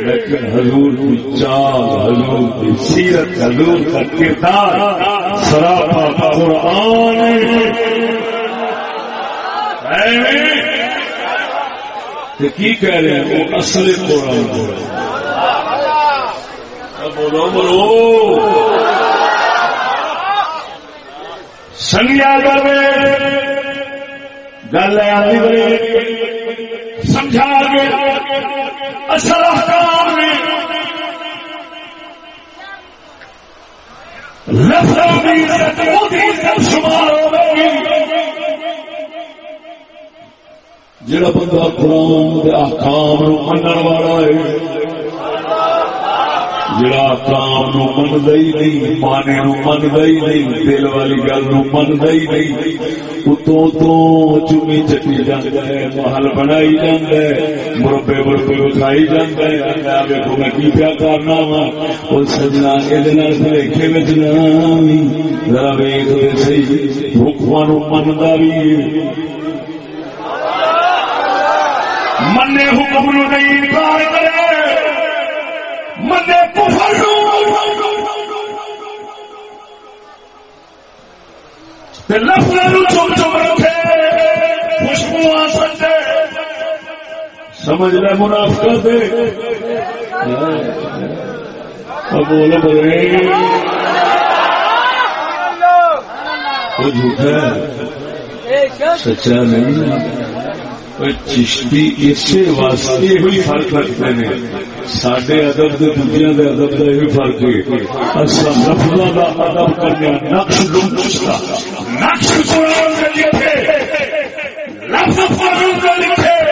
لیکن حضور کی چال حضور کی سیرت، حضور کا کردار، سراپا قرآن کی کہہ رہے ہیں؟ وہ اصل قرآن بولو بولو۔ سنگیا گل سمجھا گیا اصل احکام میں لفظوں کی عزت سب شمار ہو جڑا بندہ قرآن کے احکام نو منن والا ہے جڑا کام نو مندا ہی نہیں مانے نو مندا ہی نہیں دل والی گل نو مندا ہی نہیں اتوں تو چمی چٹی جاندا ہے محل بنائی جاندا ہے مربے مربے اٹھائی جاندا ہے ویکھو میں کی پیا کرنا وا او سجنا اے نال وچ نہ ذرا ویکھ تے صحیح نو مندا بھی منے حکم نو نہیں انکار کرے منے کفر چم چم رکھے، خوشبو آ سکتے سمجھ لے منافقت دے ہاں۔ اب بولو بولے وہ جھوٹا سچا نہیں۔ چشتی اسی واسطے ہوئی فرق رکھتے ہیں سڈے ادب کے کے ادب کا یہ فرق ہے اصل لفظوں کا ادب کرنے نقش نقش کا نقش قرآن سے لکھے۔ لفظ قرآن لکھے۔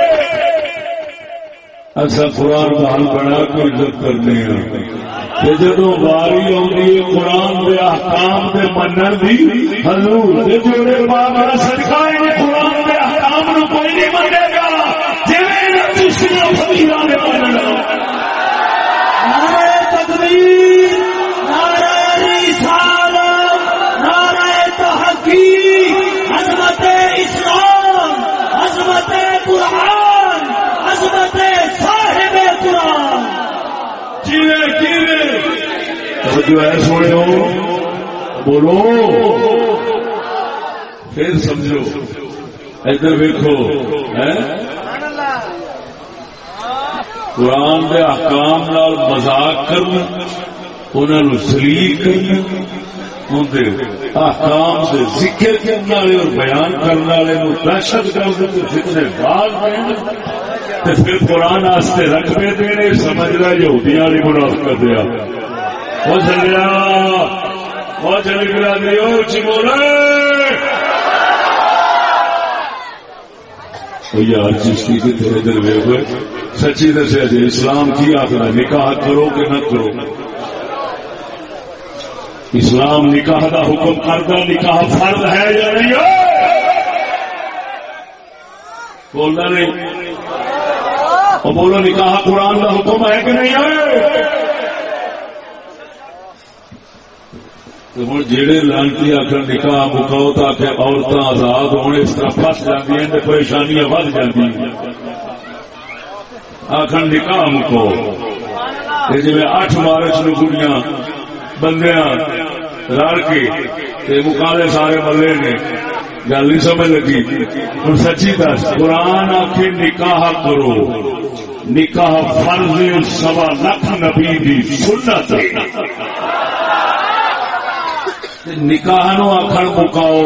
کا حل بنا کے عزت کرنے ہیں جدو باری آئی قرآن کے احکام کے منن کی حضور جوڑے بابا سرکار قرآن کوئی نہیں منے گا جی فقیران نے مننا نعرہ تکبیر نعرہ رسالت نعرہ تحقیق عظمت اسلام عظمت قرآن عظمت صاحب قرآن جیوے جیوے جو ہے سونے ہو بولو پھر سمجھو ادھر ویکو قرآن کے احکام نال مزاق کرنا انہوں سلیل کرنا احکام سے ذکر کرنے والے اور بیان کرنے والے دہشت گرد فتنے بعد پھر قرآن واسطے رقبے دینے، سمجھ رہا یہودیاں والی منافقت دیا وہ چلیا وہ چل گیا دیو جی چمولے یار چشتی کے تیرے دل میں ہوئے، سچی دسیا جی اسلام کی آخر نکاح کرو کہ نہ کرو۔ اسلام نکاح کا حکم کرتا نکاح فرض ہے یا نہیں؟ بولنا نہیں۔ اور بولو نکاح قرآن کا حکم ہے کہ نہیں؟ ہے ہوں جہے لانتی آخر نکاح مکاؤ تاکہ عورتیں آزاد ہونے اس طرح پس جاتی ہیں پریشانیاں ود جاتی آخر نکاح مکاؤ جی اٹھ مارچ نو کڑیاں بندیاں رل کے مکالے سارے ملے نے گل نہیں سمجھ لگی ہوں سچی دس قرآن آ کے نکاح کرو نکاح فرض سوا لکھ نبی دی سنت نکاح نو آخر مکاؤ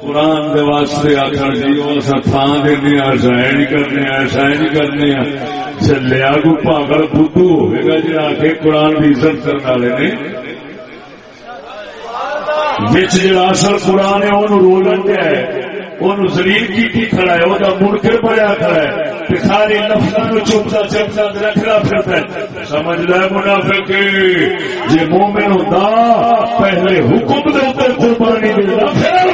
قرآن دے واسطے آخر جی وہ تھان دینے ایسا نہیں کرنے ایسا نہیں کرنے چلیا کو پاگل بدھو ہوئے گا جی آ کے قرآن کی عزت کرنے والے نے۔ بچ جڑا اصل قرآن ہے وہ رولن دیا ہے۔ وہ زلیل کی کھڑا ہے وہ منکر بڑا کھڑا ہے۔ سارے لفظوں چپتا چپتا رکھنا پھرتا ہے۔ سمجھ لے منافق جی مومن ہوتا پہلے حکم دے اوپر قربانی دیتا پھر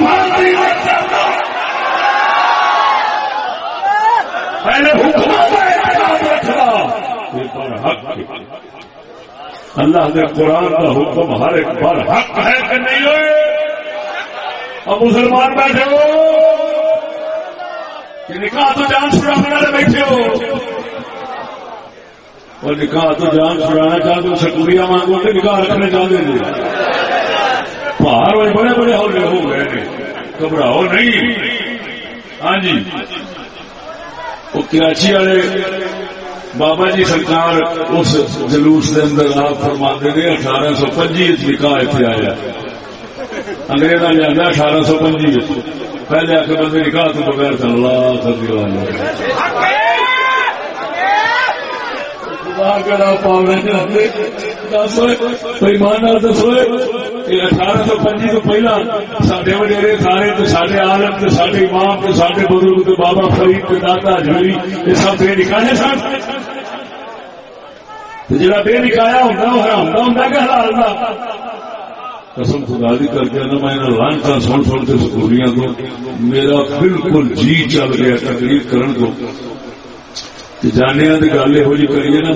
پہلے حکم رکھنا۔ اللہ کے قرآن کا حکم ہر ایک بار حق ہے کہ نہیں ہوئے؟ اب مسلمان بیٹھے ہو۔ نکاح تو جان چھڑانے والے بیٹھے ہو۔ اور نکاح تو جان چھڑانا چاہتے ہو سکوریا مانگو تو نکاح رکھنا چاہتے ہیں باہر ہوئے بڑے بڑے ہولے ہو گئے گھبراؤ نہیں۔ ہاں جی۔ وہ کراچی والے بابا جی سرکار اس جلوس کے اندر آپ فرما نے اٹھارہ سو پنجی نکاح اتنے آیا۔ انگریزا لیا اٹھارہ سو پنجی پہلے آ کے بندے نکاح تو بغیر چل رہا اٹھارہ سو پنجی تو پہلا سڈے وڈیرے سارے تو سارے آلم تو سارے امام تو سارے بزرگ تو بابا فرید تو دادا جوڑی یہ سب بے نکالے سن۔ جا بے نکایا ہوں حرام ہوں کہ حلال کا قسم خدا دی کر کے نا میں لانچا سن سن کے سکولیاں کو میرا بالکل جی چل گیا تقریر کرن کو جانے کی گل یہ جی کریے نا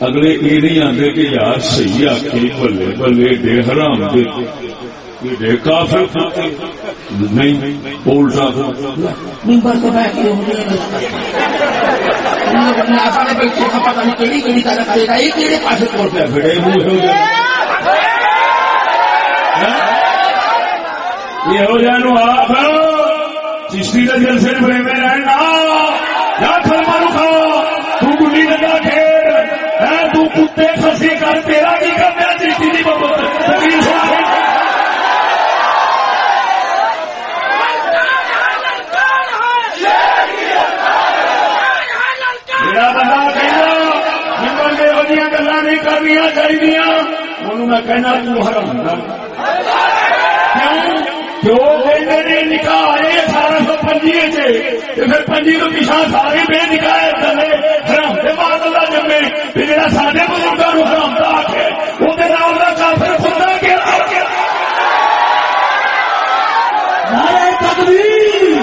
اگلے یہ نہیں آتے کہ یار صحیح آ کے بلے بلے ڈے حرام دے۔ کافر نہیں الٹا نہیں یہ آپ چشتی کا جلسے بڑے میں رہنا یا کھلما کھا تھی لگا کھیل تو کتے پھنسی کر تیرا کی کرنا چشتی کی میرا بندہ کہنا نمبر یہ گلا نہیں کرنی چاہیے انہوں میں کہنا تو حرم اٹھارہ پھر پنجی تو سارے بے نکاح چلے حرام بعد اللہ جمے سارے بزرگوں حرام کافر خدا کے نعرہ تکبیر،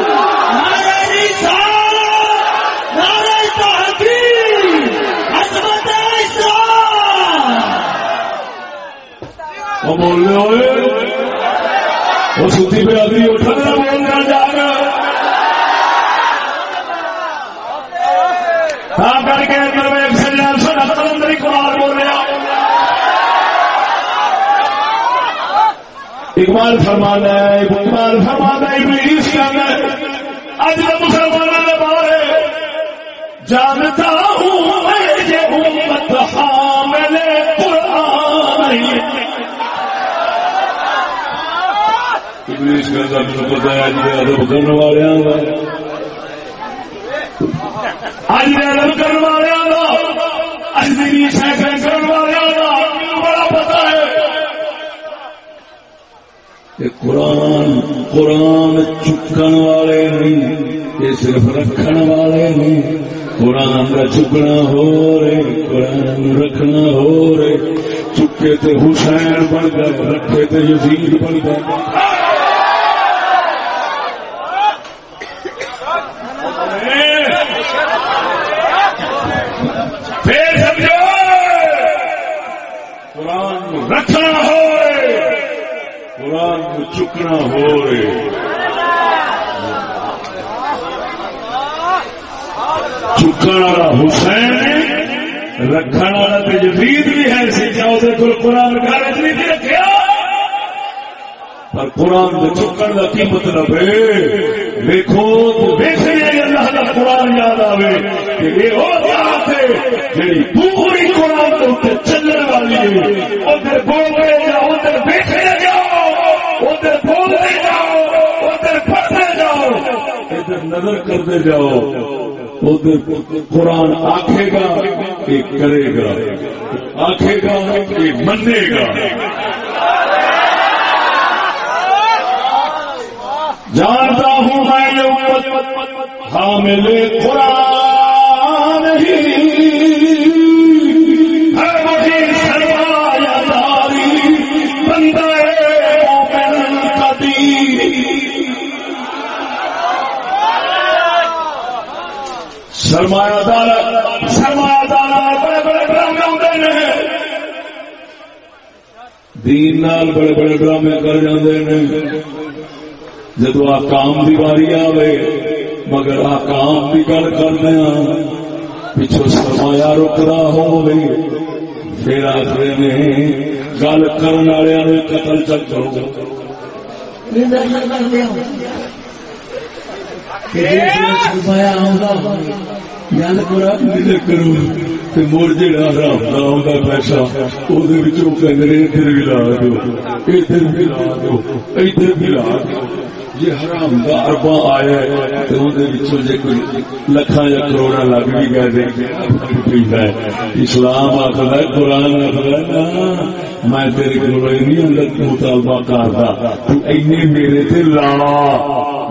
نعرہ رسالت نعرہ تحقیق عظمت اسلام رہے ہوئے وہ سوتی پہ آدمی اٹھا بول کر جا کر کر کے اندر میں ایک سجا سنا کلندری کمار بول رہا اقبال فرمانا ہے اقبال فرمانا ابلیس کا ہے آج کا مسلمانوں بارے جانتا ہوں میں یہ امت حامل قرآن انگلش کرتا مجھے پتا ہے اج ادب کرنے والے اج ادب کرنے والے اج میری کرنے والے بڑا پتا ہے قرآن قرآن چکن والے نہیں، یہ صرف رکھن والے نہیں۔ قرآن کا چکنا ہو رہے، قرآن رکھنا ہو رہے۔ چکے تے حسین بن گئے رکھے تے یزید بن گئے۔ چکنا ہو رہے چکن والا حسین رکھنے والا تو جدید بھی ہے سیکھا وہ کل قرآن کارج نہیں رکھا پر قرآن کو چکن کا کی مطلب ہے؟ دیکھو تو دیکھنے اللہ کا قرآن یاد آئے کہ یہ وہ بات ہے جی پوری قرآن کے چلنے والی ہے۔ ادھر بول گئے یا ادھر دیکھنے نظر کرتے جاؤ قرآن آخے گا کہ کرے گا آخے گا کہ منے گا۔ جانتا ہوں میں حامل قرآن ہی۔ سرمایہ دار سرمایہ دار بڑے بڑے ڈرامے ہوتے ہیں۔ دین نال بڑے بڑے ڈرامے کر جاندے ہیں۔ جدو آ کام کی واری آئے مگر آ کام کی گل کرنے پچھو سرمایا رکتا ہو گئی پھر آخر نے گل کرنے والے قتل چل کرو مر جا حرام پیسہ وہ ادھر بھی لا دو، ادھر بھی لا دو، ادھر بھی لا دو۔ جی حرام کا اربا آیا تو کوئی لکھا یا کروڑا لگ بھی گئے اسلام آخر قرآن آخر میں تیرے کو نہیں مطالبہ کرتا تو میرے سے لا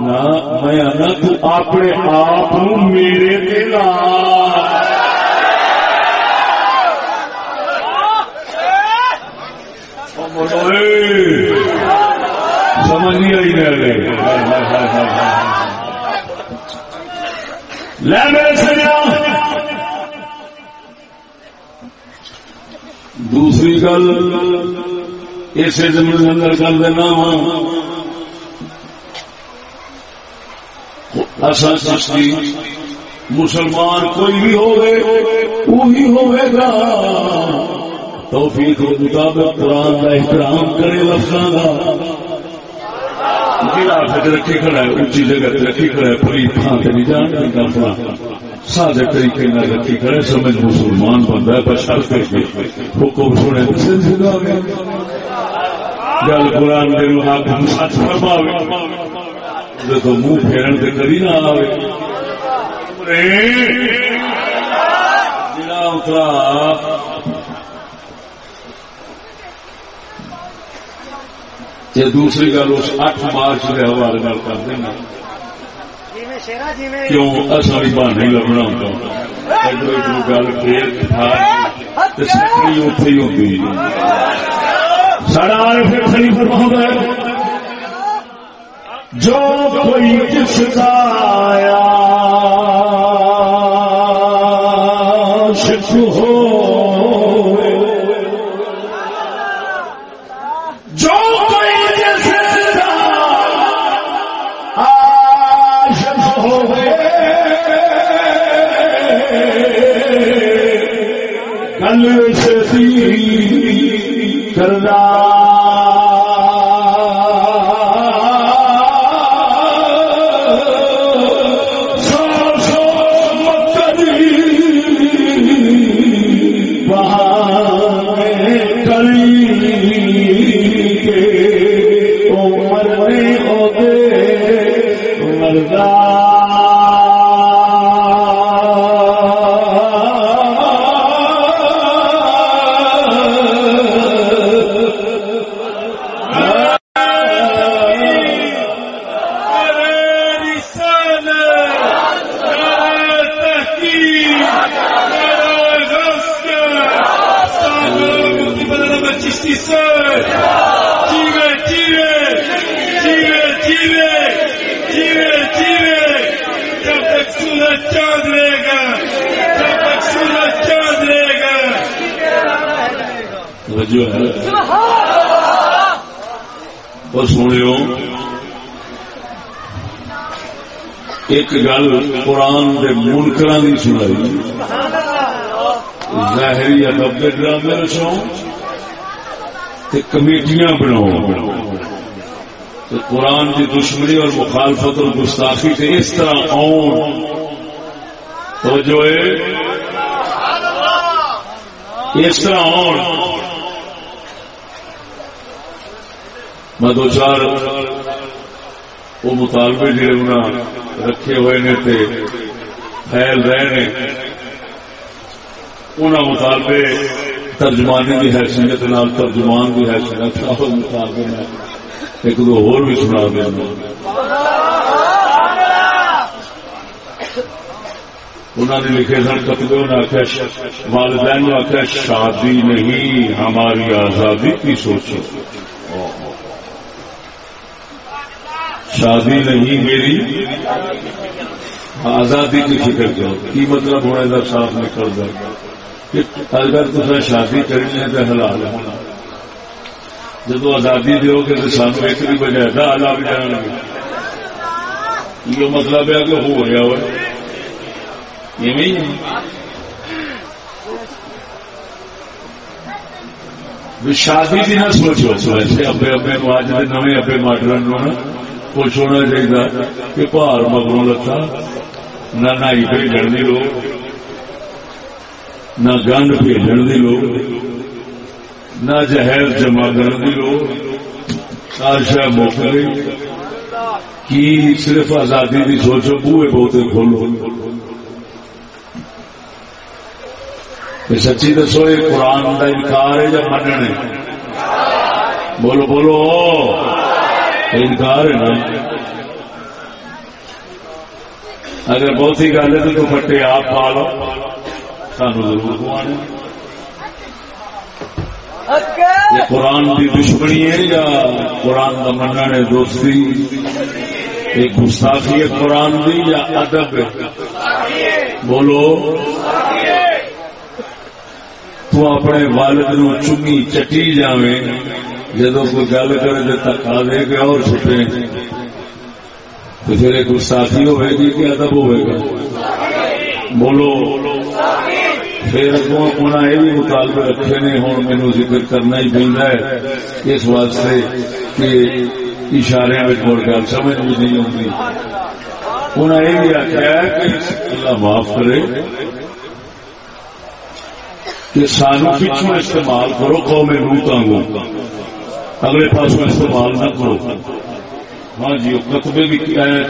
نہ، میں آنا، تو اپنے آپ میرے سے لا سمجھ نہیں آئی میرے لے میرے سجا دوسری گل، اسے زمین اندر کر دینا اصل سستی مسلمان کوئی بھی ہوگے وہی ہوئے گا۔ توفیق کے مطابق قرآن کا احترام کرے لفظوں کا رکھی کھڑا ہے جگہ رکھی کھڑا ہے تھان نہیں جان سادے طریقے رکھی سمجھ مسلمان بندہ ہے بشر کر کے حکم سنے۔ گل قرآن دے سچ فرماوے۔ تو منہ پھیرن سے کبھی نہ آئے جنا اترا دوسری گل اس اٹھ مارچ کے حوالے گل کر دینا. کیوں؟ اصل بان نہیں لبنا ہوتا گل پھر اتے ہی ہوتی. سارا پھر خری فرما ہے جو کوئی جس کا آیا ایک گل قرآن کے منکر کی سنائی. ظاہری ادب کے ڈرامے رچو کمیٹیاں بناؤ. قرآن کی دشمنی اور مخالفت اور گستاخی سے اس طرح آن تو جو ہے؟ اس طرح آن میں دو چار وہ مطالبے جڑے انہیں رکھے ہوئے نے تے پھیل رہے نے۔ انہوں مطالبے ترجمانی کی حیثیت نال، ترجمان کی حیثیت مطالبے میں ایک دو اور بھی سنا دیا انہوں نے لکھے سن کتبے آخیا والدین نے آخیا شادی نہیں، ہماری آزادی کی سوچو شادی نہیں میری؟ آزادی کی فکر کرو۔ کی مطلب ہونے کا صاف نکل جائے اگر تصا شادی کرنی ہے تو حلال ہونا جب آزادی دو گے تو سانو ایک بھی بجائے گا الگ جان گے یہ مطلب ہے کہ ہو رہا ہو شادی کی نہ سوچو۔ ویسے ابے ابے آج کے نئے ابے ماڈرن کچھ ہونا چاہیے کہ پہاڑ مگروں لتا نہ نائی بھیجن کی لوگ، نہ گنڈ بھیجن کی لوگ، نہ جہیز جمع کرنے کی لوگ۔ شاید موقع گئی کی صرف آزادی کی سوچو بوئے بہتے کھولو سچی دسو، یہ قرآن کا انکار ہے یا مننے بولو بولو۔ انکار ہے نا۔ اگر بہت ہی گل ہے تو پٹے آپ پا لو۔ سانو ضرور پوانے قرآن کی دشمنی ہے یا قرآن کا منن ہے دوستی؟ ایک گستاخی ہے قرآن کی یا ادب بولو۔ تو اپنے والد نو چمی چٹی جاوے جدو کوئی گل کرے تو تکا دے کے اور چھٹے۔ تو پھر ایک گستاخی ہوئے گی کہ ادب ہوئے گا۔ بولو۔ پھر اگوں انہیں یہ بھی مطالبے رکھے نے ہوں مینو ذکر کرنا ہی پہنتا ہے۔ اس واسطے کہ اشارے مڑ گل سمجھ بھی نہیں آتی انہیں یہ بھی آخیا کہ اللہ معاف کرے۔ کہ سانو پچھو استعمال کرو قوم روتا گو اگلے پاسوں استعمال نہ کرو۔ ہاں جی وہ کتبے بھی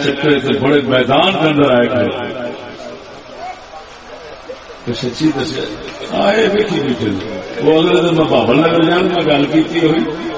چکرے سے بڑے میدان کے اندر آئے گئے۔ سچی دسیا آئے بیٹھی بیٹھے وہ اگلے دن میں بابل نگر جان میں گل کی ہوئی۔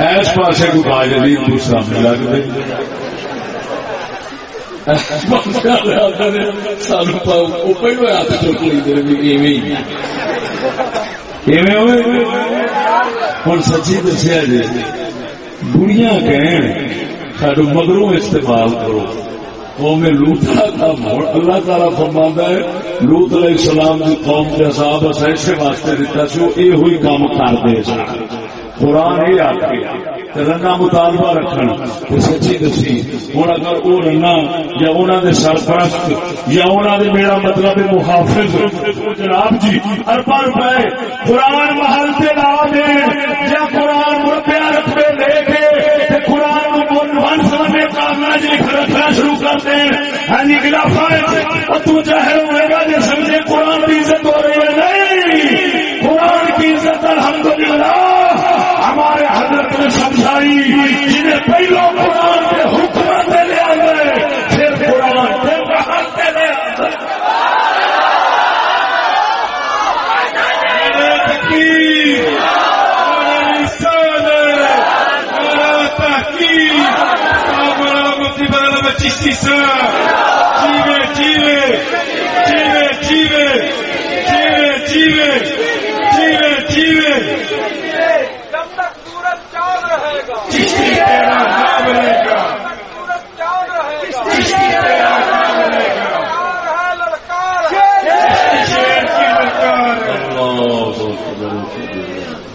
ایس پاس کو باج نہیں، دوسرا ملا کرے ہوں سچی دسیا جی استعمال کرو۔ قوم لوتا تھا اللہ تعالی فرما ہے، لوت علیہ السلام کی قوم کے حساب ایسے واسطے دیتا سی یہ کام کرتے سن۔ قرآن یہ آ رنا مطالبہ رکھنا سچی دسی۔ ہوں اگر وہ رنا یا انہوں نے سرپرست یا انہوں نے میرا مطلب محافظ جناب جی اربا روپئے قرآن محل سے لا دیں یا قرآن روپیہ رقبے لے کے قرآن ون سمے کاغذ رکھنا شروع کر دیں ہاں جی خلاف تو چاہے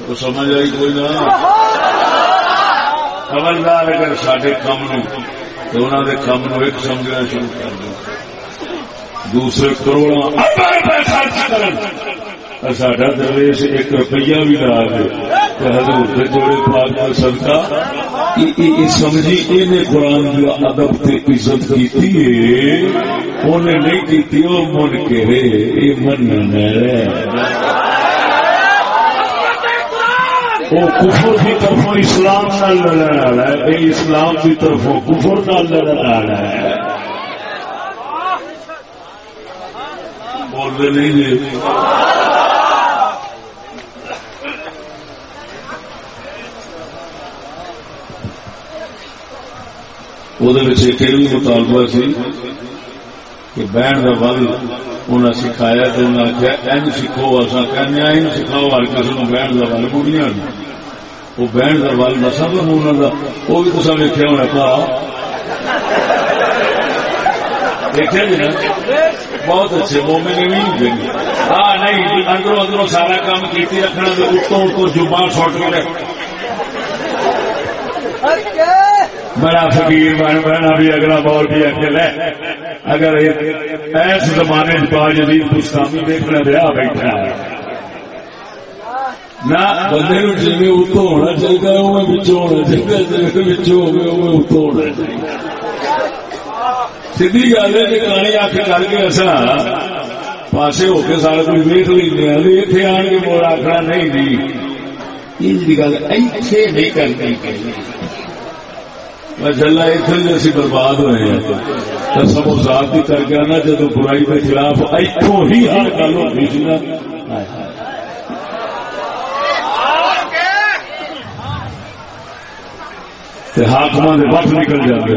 تو سمجھ آئی کوئی نہ؟ خبردار اگر سارے کام تو انہوں نے کام نو ایک سمجھنا شروع کر دیا دوسرے کروڑوں ساڈا درویش ایک روپیہ بھی لا دے حضور دے جوڑے پاک کا صدقہ سمجھی انہیں قرآن کی ادب تے عزت کیتی ہے انہیں نہیں کیتی وہ من کے یہ من وہ کفر کی اسلام نہ والا ہے۔ اسلام کی طرف کفر نہ والا ہے۔ بولتے نہیں جی۔ وہ بھی مطالبہ سی کہ بہن کا بل انہیں سکھایا تو انہیں آخیا این سیکھو اصا کہنے این سکھاؤ ہر کسی نے بہن کا بل بڑھیا وہ بہن کا بل نسا تو انہوں کا وہ بھی تصا ویکیا ہونا پا دیکھا جی نا بہت اچھے مومن نہیں ہاں نہیں اندروں اندروں سارا کام کیتی رکھنا اتوں اتوں جبان سٹ کے بڑا فقیر بن بہنا بھی اگلا بال بھی ہے اگر ایس زمانے با جدید گستامی دیکھنا رہا بیٹھا۔ ہے نہ بندے جی اتوں ہونا چاہیے ہونا چاہیے۔ جی ہونا چاہیے۔ سیدھی گل ہے کہ کہانی آ کے کر کے اصا پاسے ہو کے سارا کچھ ویک لینا اتنے آن کے موڑ آخر نہیں دی گل نہیں کرنی۔ چلا اتنے جی اسی برباد ہوئے ہیں سب ذات کر کے نا جب برائی کے خلاف اتوں ہی ہر گل ہوتی سی نا۔ حاقم کے وقت نکل جاتے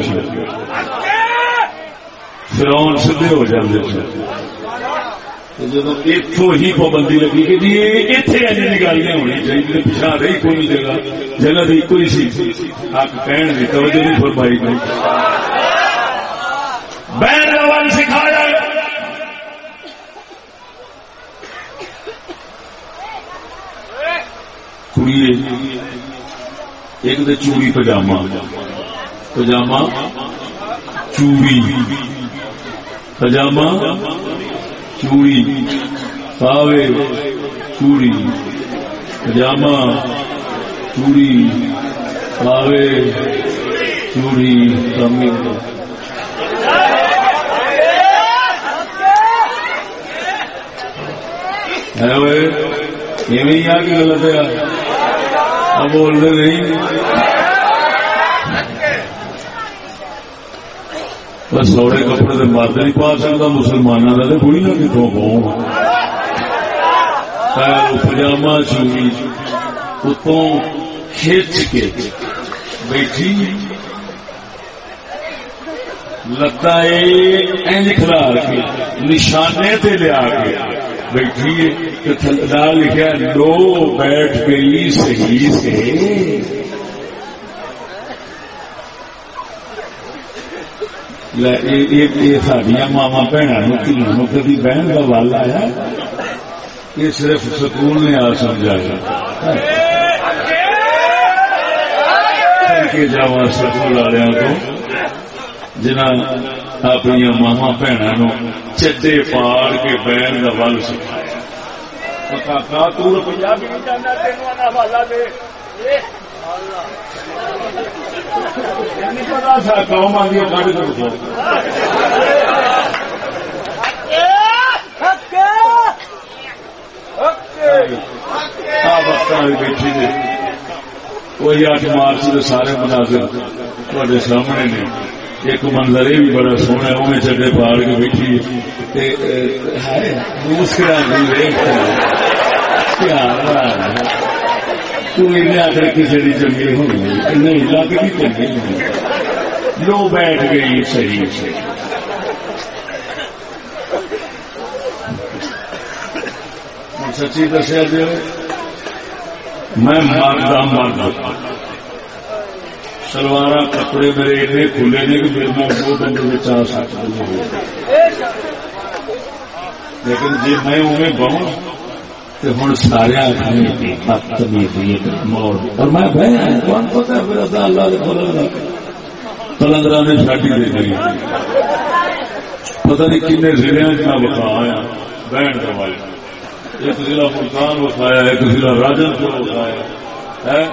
فرون سدھے ہو جاتے جب اتو ہی پابندی لگی کہ جی اتنے ایسی گالیاں ہونی چاہیے پچھا رہی کوئی جگہ جگہ تو ایک ہی سی حق کہن کی توجہ نہیں فرمائی گئی بہن روال سکھایا کڑی ایک تو چوڑی پجامہ پجامہ چوڑی پجامہ چوڑی پاوے چوڑی پجامہ چوڑی پاوے چوڑی کمی ایویں آ کے غلط ہے۔ بول رہے نہیں بس سوڑے کپڑے تو مرد نہیں پا سکتا مسلمانوں کا تو بڑی نہ کتوں کون پجامہ چوری اتوں کھچ کے بیٹھی لتا کھلار کے نشانے تے لیا کے بیٹھی لکھا لو بیٹھ گئی صحیح سے سڈیا ماوا بہنوں کدی بہن کا ول آیا یہ صرف سکون نے آ سمجھایا جا سکول والوں کو جنہ اپنی ماوا بہنوں چڈے پاڑ کے بہن کا ول سکھایا تین والا دے قوم آدھی کٹ کر بیٹھی نے وہی اٹھ مارچ کے سارے مناظر تے سامنے نے ایک منظر یہ بھی بڑا سونا اوے چڈے پاڑ کے بیٹھی دوسرا مسکرا آخر کسی کی چنگی ہونی نہیں۔ لگ بھی چنگی لو بیٹھ گئی صحیح سے سچی دسیا جی میں مارتا مرد سلوار کپڑے میرے ایسے کھلے نے کہ میرے میں دو بندے آ سکتا لیکن جی میں اوے بہت ہوں سارے اور میں اللہ نے چاٹی دے دی۔ پتہ نہیں کن ضلع کا بتا آیا بہن کروایا ایک ضلع ملتان بتایا ایک ضلع راجن پور بتایا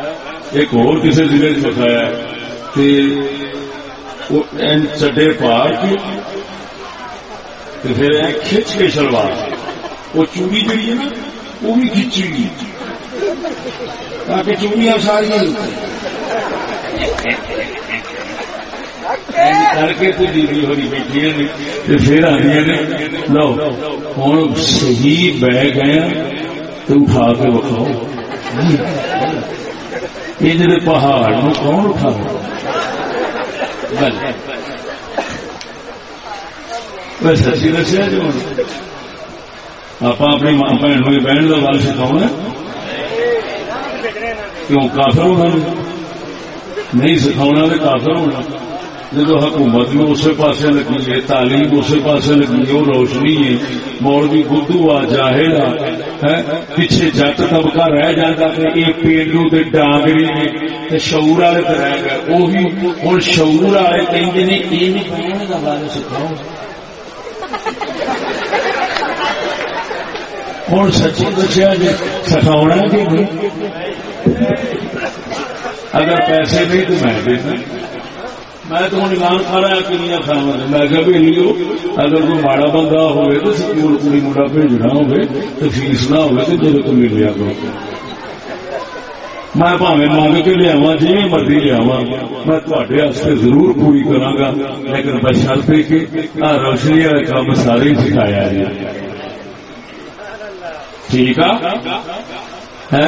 ایک اور کسی ضلع چ بتایا چڈے پا پھر کھچ کے شلوار۔ وہ چوڑی جڑی ہے نا وہ بھی کھچی گی تاکہ چوڑیاں ساری یعنی کر کے تو دیوی ہوئی بیٹھی نے پھر آدی نے، لو، ہوں صحیح بہ گئے تو اٹھا کے بکھاؤ یہ جڑے پہاڑ نو کون اٹھا سچی دسیا جی آپ اپنی ماں بھن بہن کا بل سکھاؤ کیوں کافر ہونا نہیں سکھاؤ تو کافر ہونا جب حکومت میں اسی پاس لگی ہے تعلیم اسی پاس لگی ہے وہ روشنی ہے مولوی بدھو آ جاہر آ پیچھے جٹ طبقہ رہ جاتا ہے یہ پینڈو تے ڈانگری نے شعور والے تو رہ گئے وہی ہوں شعور والے کہیں نے یہ نہیں بارے سکھاؤ ہوں سچی دسیا جی سکھاؤ کہ اگر پیسے نہیں تو میں دینا میں تو ہوں اعلان کر رہا کنیا کھاوا میں کہ بھی لیو اگر کوئی ماڑا بندہ ہوئے تو سکول کڑی منڈا بھیجنا ہوئے تو فیس نہ ہوئے تو جب تم لیا کرو میں پاوے مانگ کے لیا جی مرضی لیا میں تے ضرور پوری کرا گا لیکن بشر پہ کے روشنی والے کام سارے سکھایا جی ٹھیک ہے؟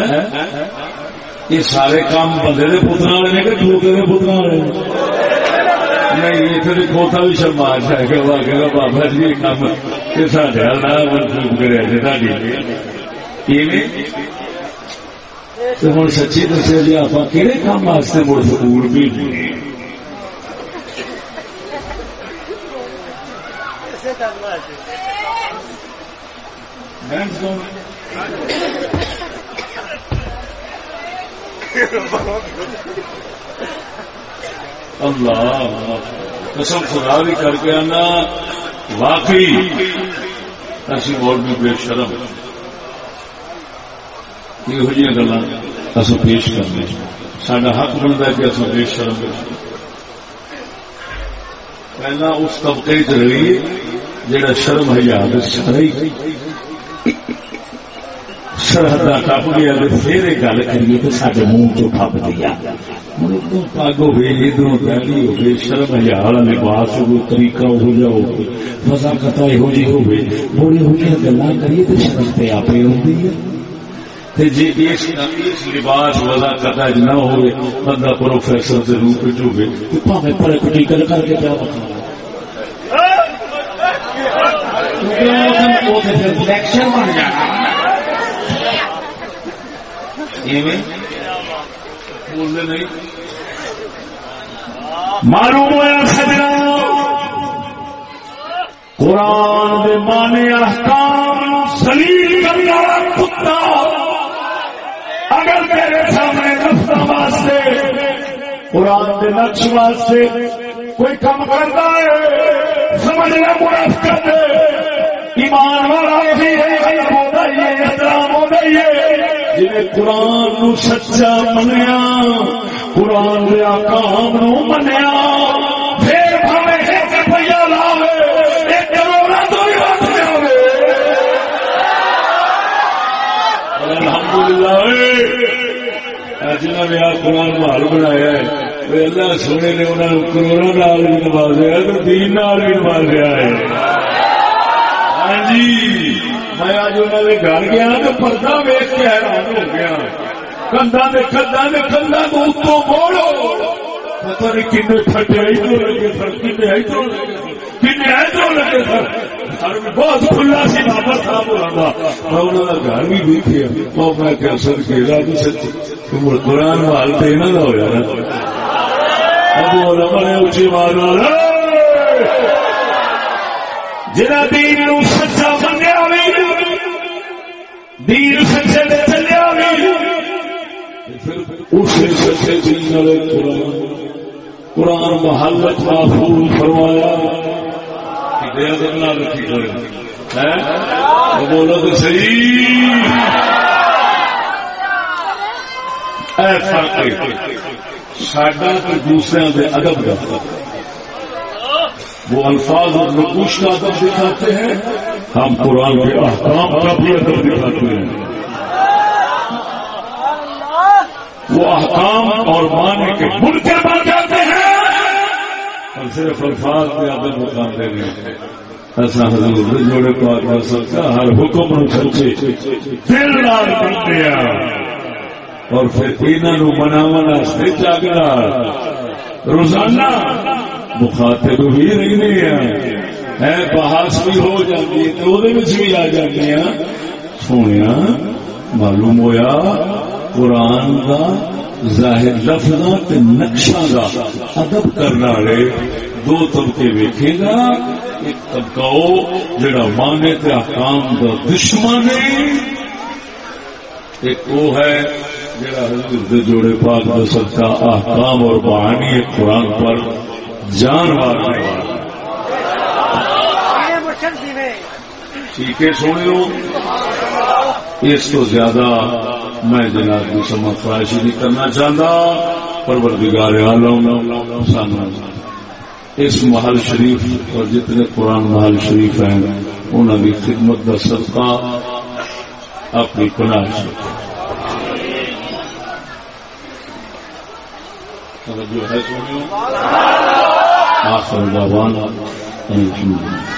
یہ سارے کام بندے کے پتر والے نے کہ ٹوکے کے پتر والے نہیں کھوتا بھی شرما کہ بابا جی کام یہ سارے منسوخ کرے جی ساری ہوں سچی دسیا جی آپ کہڑے کام واسطے مڑ سکول بھی اللہ قسم خدا بھی کر کے آنا، واقعی ایسی اور بھی بے شرم۔ یہ گلا اص پیش کرنے۔ سڈا حق بنتا ہے کہ اصل بے شرم پہلا اس طبقے چ رہیے جہاں شرم ہے یاد سرحد ٹپ گیا پھر گل کریے تو سارے منہ ٹپ دیا پگ ہوئے ادھر شرم ہزار لباس ہو طریقہ ہو فضا کتا یہو جی ہوئی گلا کریے تو شرم پہ آپ ہوتی ہے جی اس لباس وزا کتا نہ ہوئے بندہ پروفیسر کے روپ ہوگی تو پاوے پر کر کے کیا بتا لیکچر بن جانا معلوم ہوا سجنا۔ قرآن دے مانے احکام سلیل کرنے والا کتا۔ اگر میرے سامنے رفتہ واسطے قرآن دے نقش واسطے کوئی کم کرتا ہے سمجھنا منافقت ایمان والا بھی ہے احترام ہو گئی ہے۔ جی قرآن نو سچا منیا، قرآن دیا کام نو منیا۔ پھر ایک روپیہ لاوے، ایک کروڑا تو الحمدللہ جنہوں نے قرآن محل بنایا ہے اللہ سونے نے انہوں نے کروڑوں نال بھی نوازیا تو تین نال بھی نوازیا ہے ہاں جی۔ میں اج انہوں نے گھر گیا تو پردہ ویچ کے حیران ہو گیا کندا نے کندا نے کندا تو اتو موڑو۔ پتہ نہیں کن ٹھڈے آئی تو لگے سر کن آئی تو کن لگے سر بہت کھلا سی بابا صاحب ہوا میں انہوں کا گھر بھی دیکھے وہ میں کیا سر کہہ رہا سچ؟ قرآن حال تو یہاں کا ہوا نا۔ بڑے اچھی مارو جنا دین نو سچا دین سچے دے چلیا اسے سچے دین والے قرآن۔ قرآن محلت محفوظ فرمایا۔ کہ رکھی کرے؟ بولو تو صحیح۔ اے فرق ساڈا تو دوسرے دے ادب کا وہ الفاظ اور نقوش کا ادب دکھاتے ہیں، ہم قرآن کے احکام کا بھی ادب دکھاتے ہیں۔ وہ احکام اور معنی کے منکر بن جاتے ہیں۔ اور صرف الفاظ کے ادب بتاتے ہیں۔ ایسا حضور جوڑے پاک کر سکتا ہر حکم نو سچے دل نال کرتے اور پھر انہوں مناو جاگنا۔ روزانہ۔ مخاطب بھی رہنے ہیں۔ بحث بھی ہو جاتی ہے، تو بھی آ جاتی ہیں۔ سونے معلوم ہویا قرآن کا ظاہر لفظ نقشہ کا ادب کرنے والے دو طبقے ویکے گا۔ ایک طبقہ وہ جڑا مانے تے احکام کا دشمن ہے، ایک وہ ہے جڑا حضور دے جوڑے پاک دا سچا احکام اور بہانی قرآن پر۔ جان ٹھیک ہے سنو اس کو زیادہ میں جناب کی سما خواہش نہیں کرنا چاہتا۔ پروردگار عالم، سانو اس محل شریف اور جتنے قرآن محل شریف ہیں انہوں کی خدمت کا صدقہ اپنی پناہ جو ہے سنو آخر دعوانا الحمد لله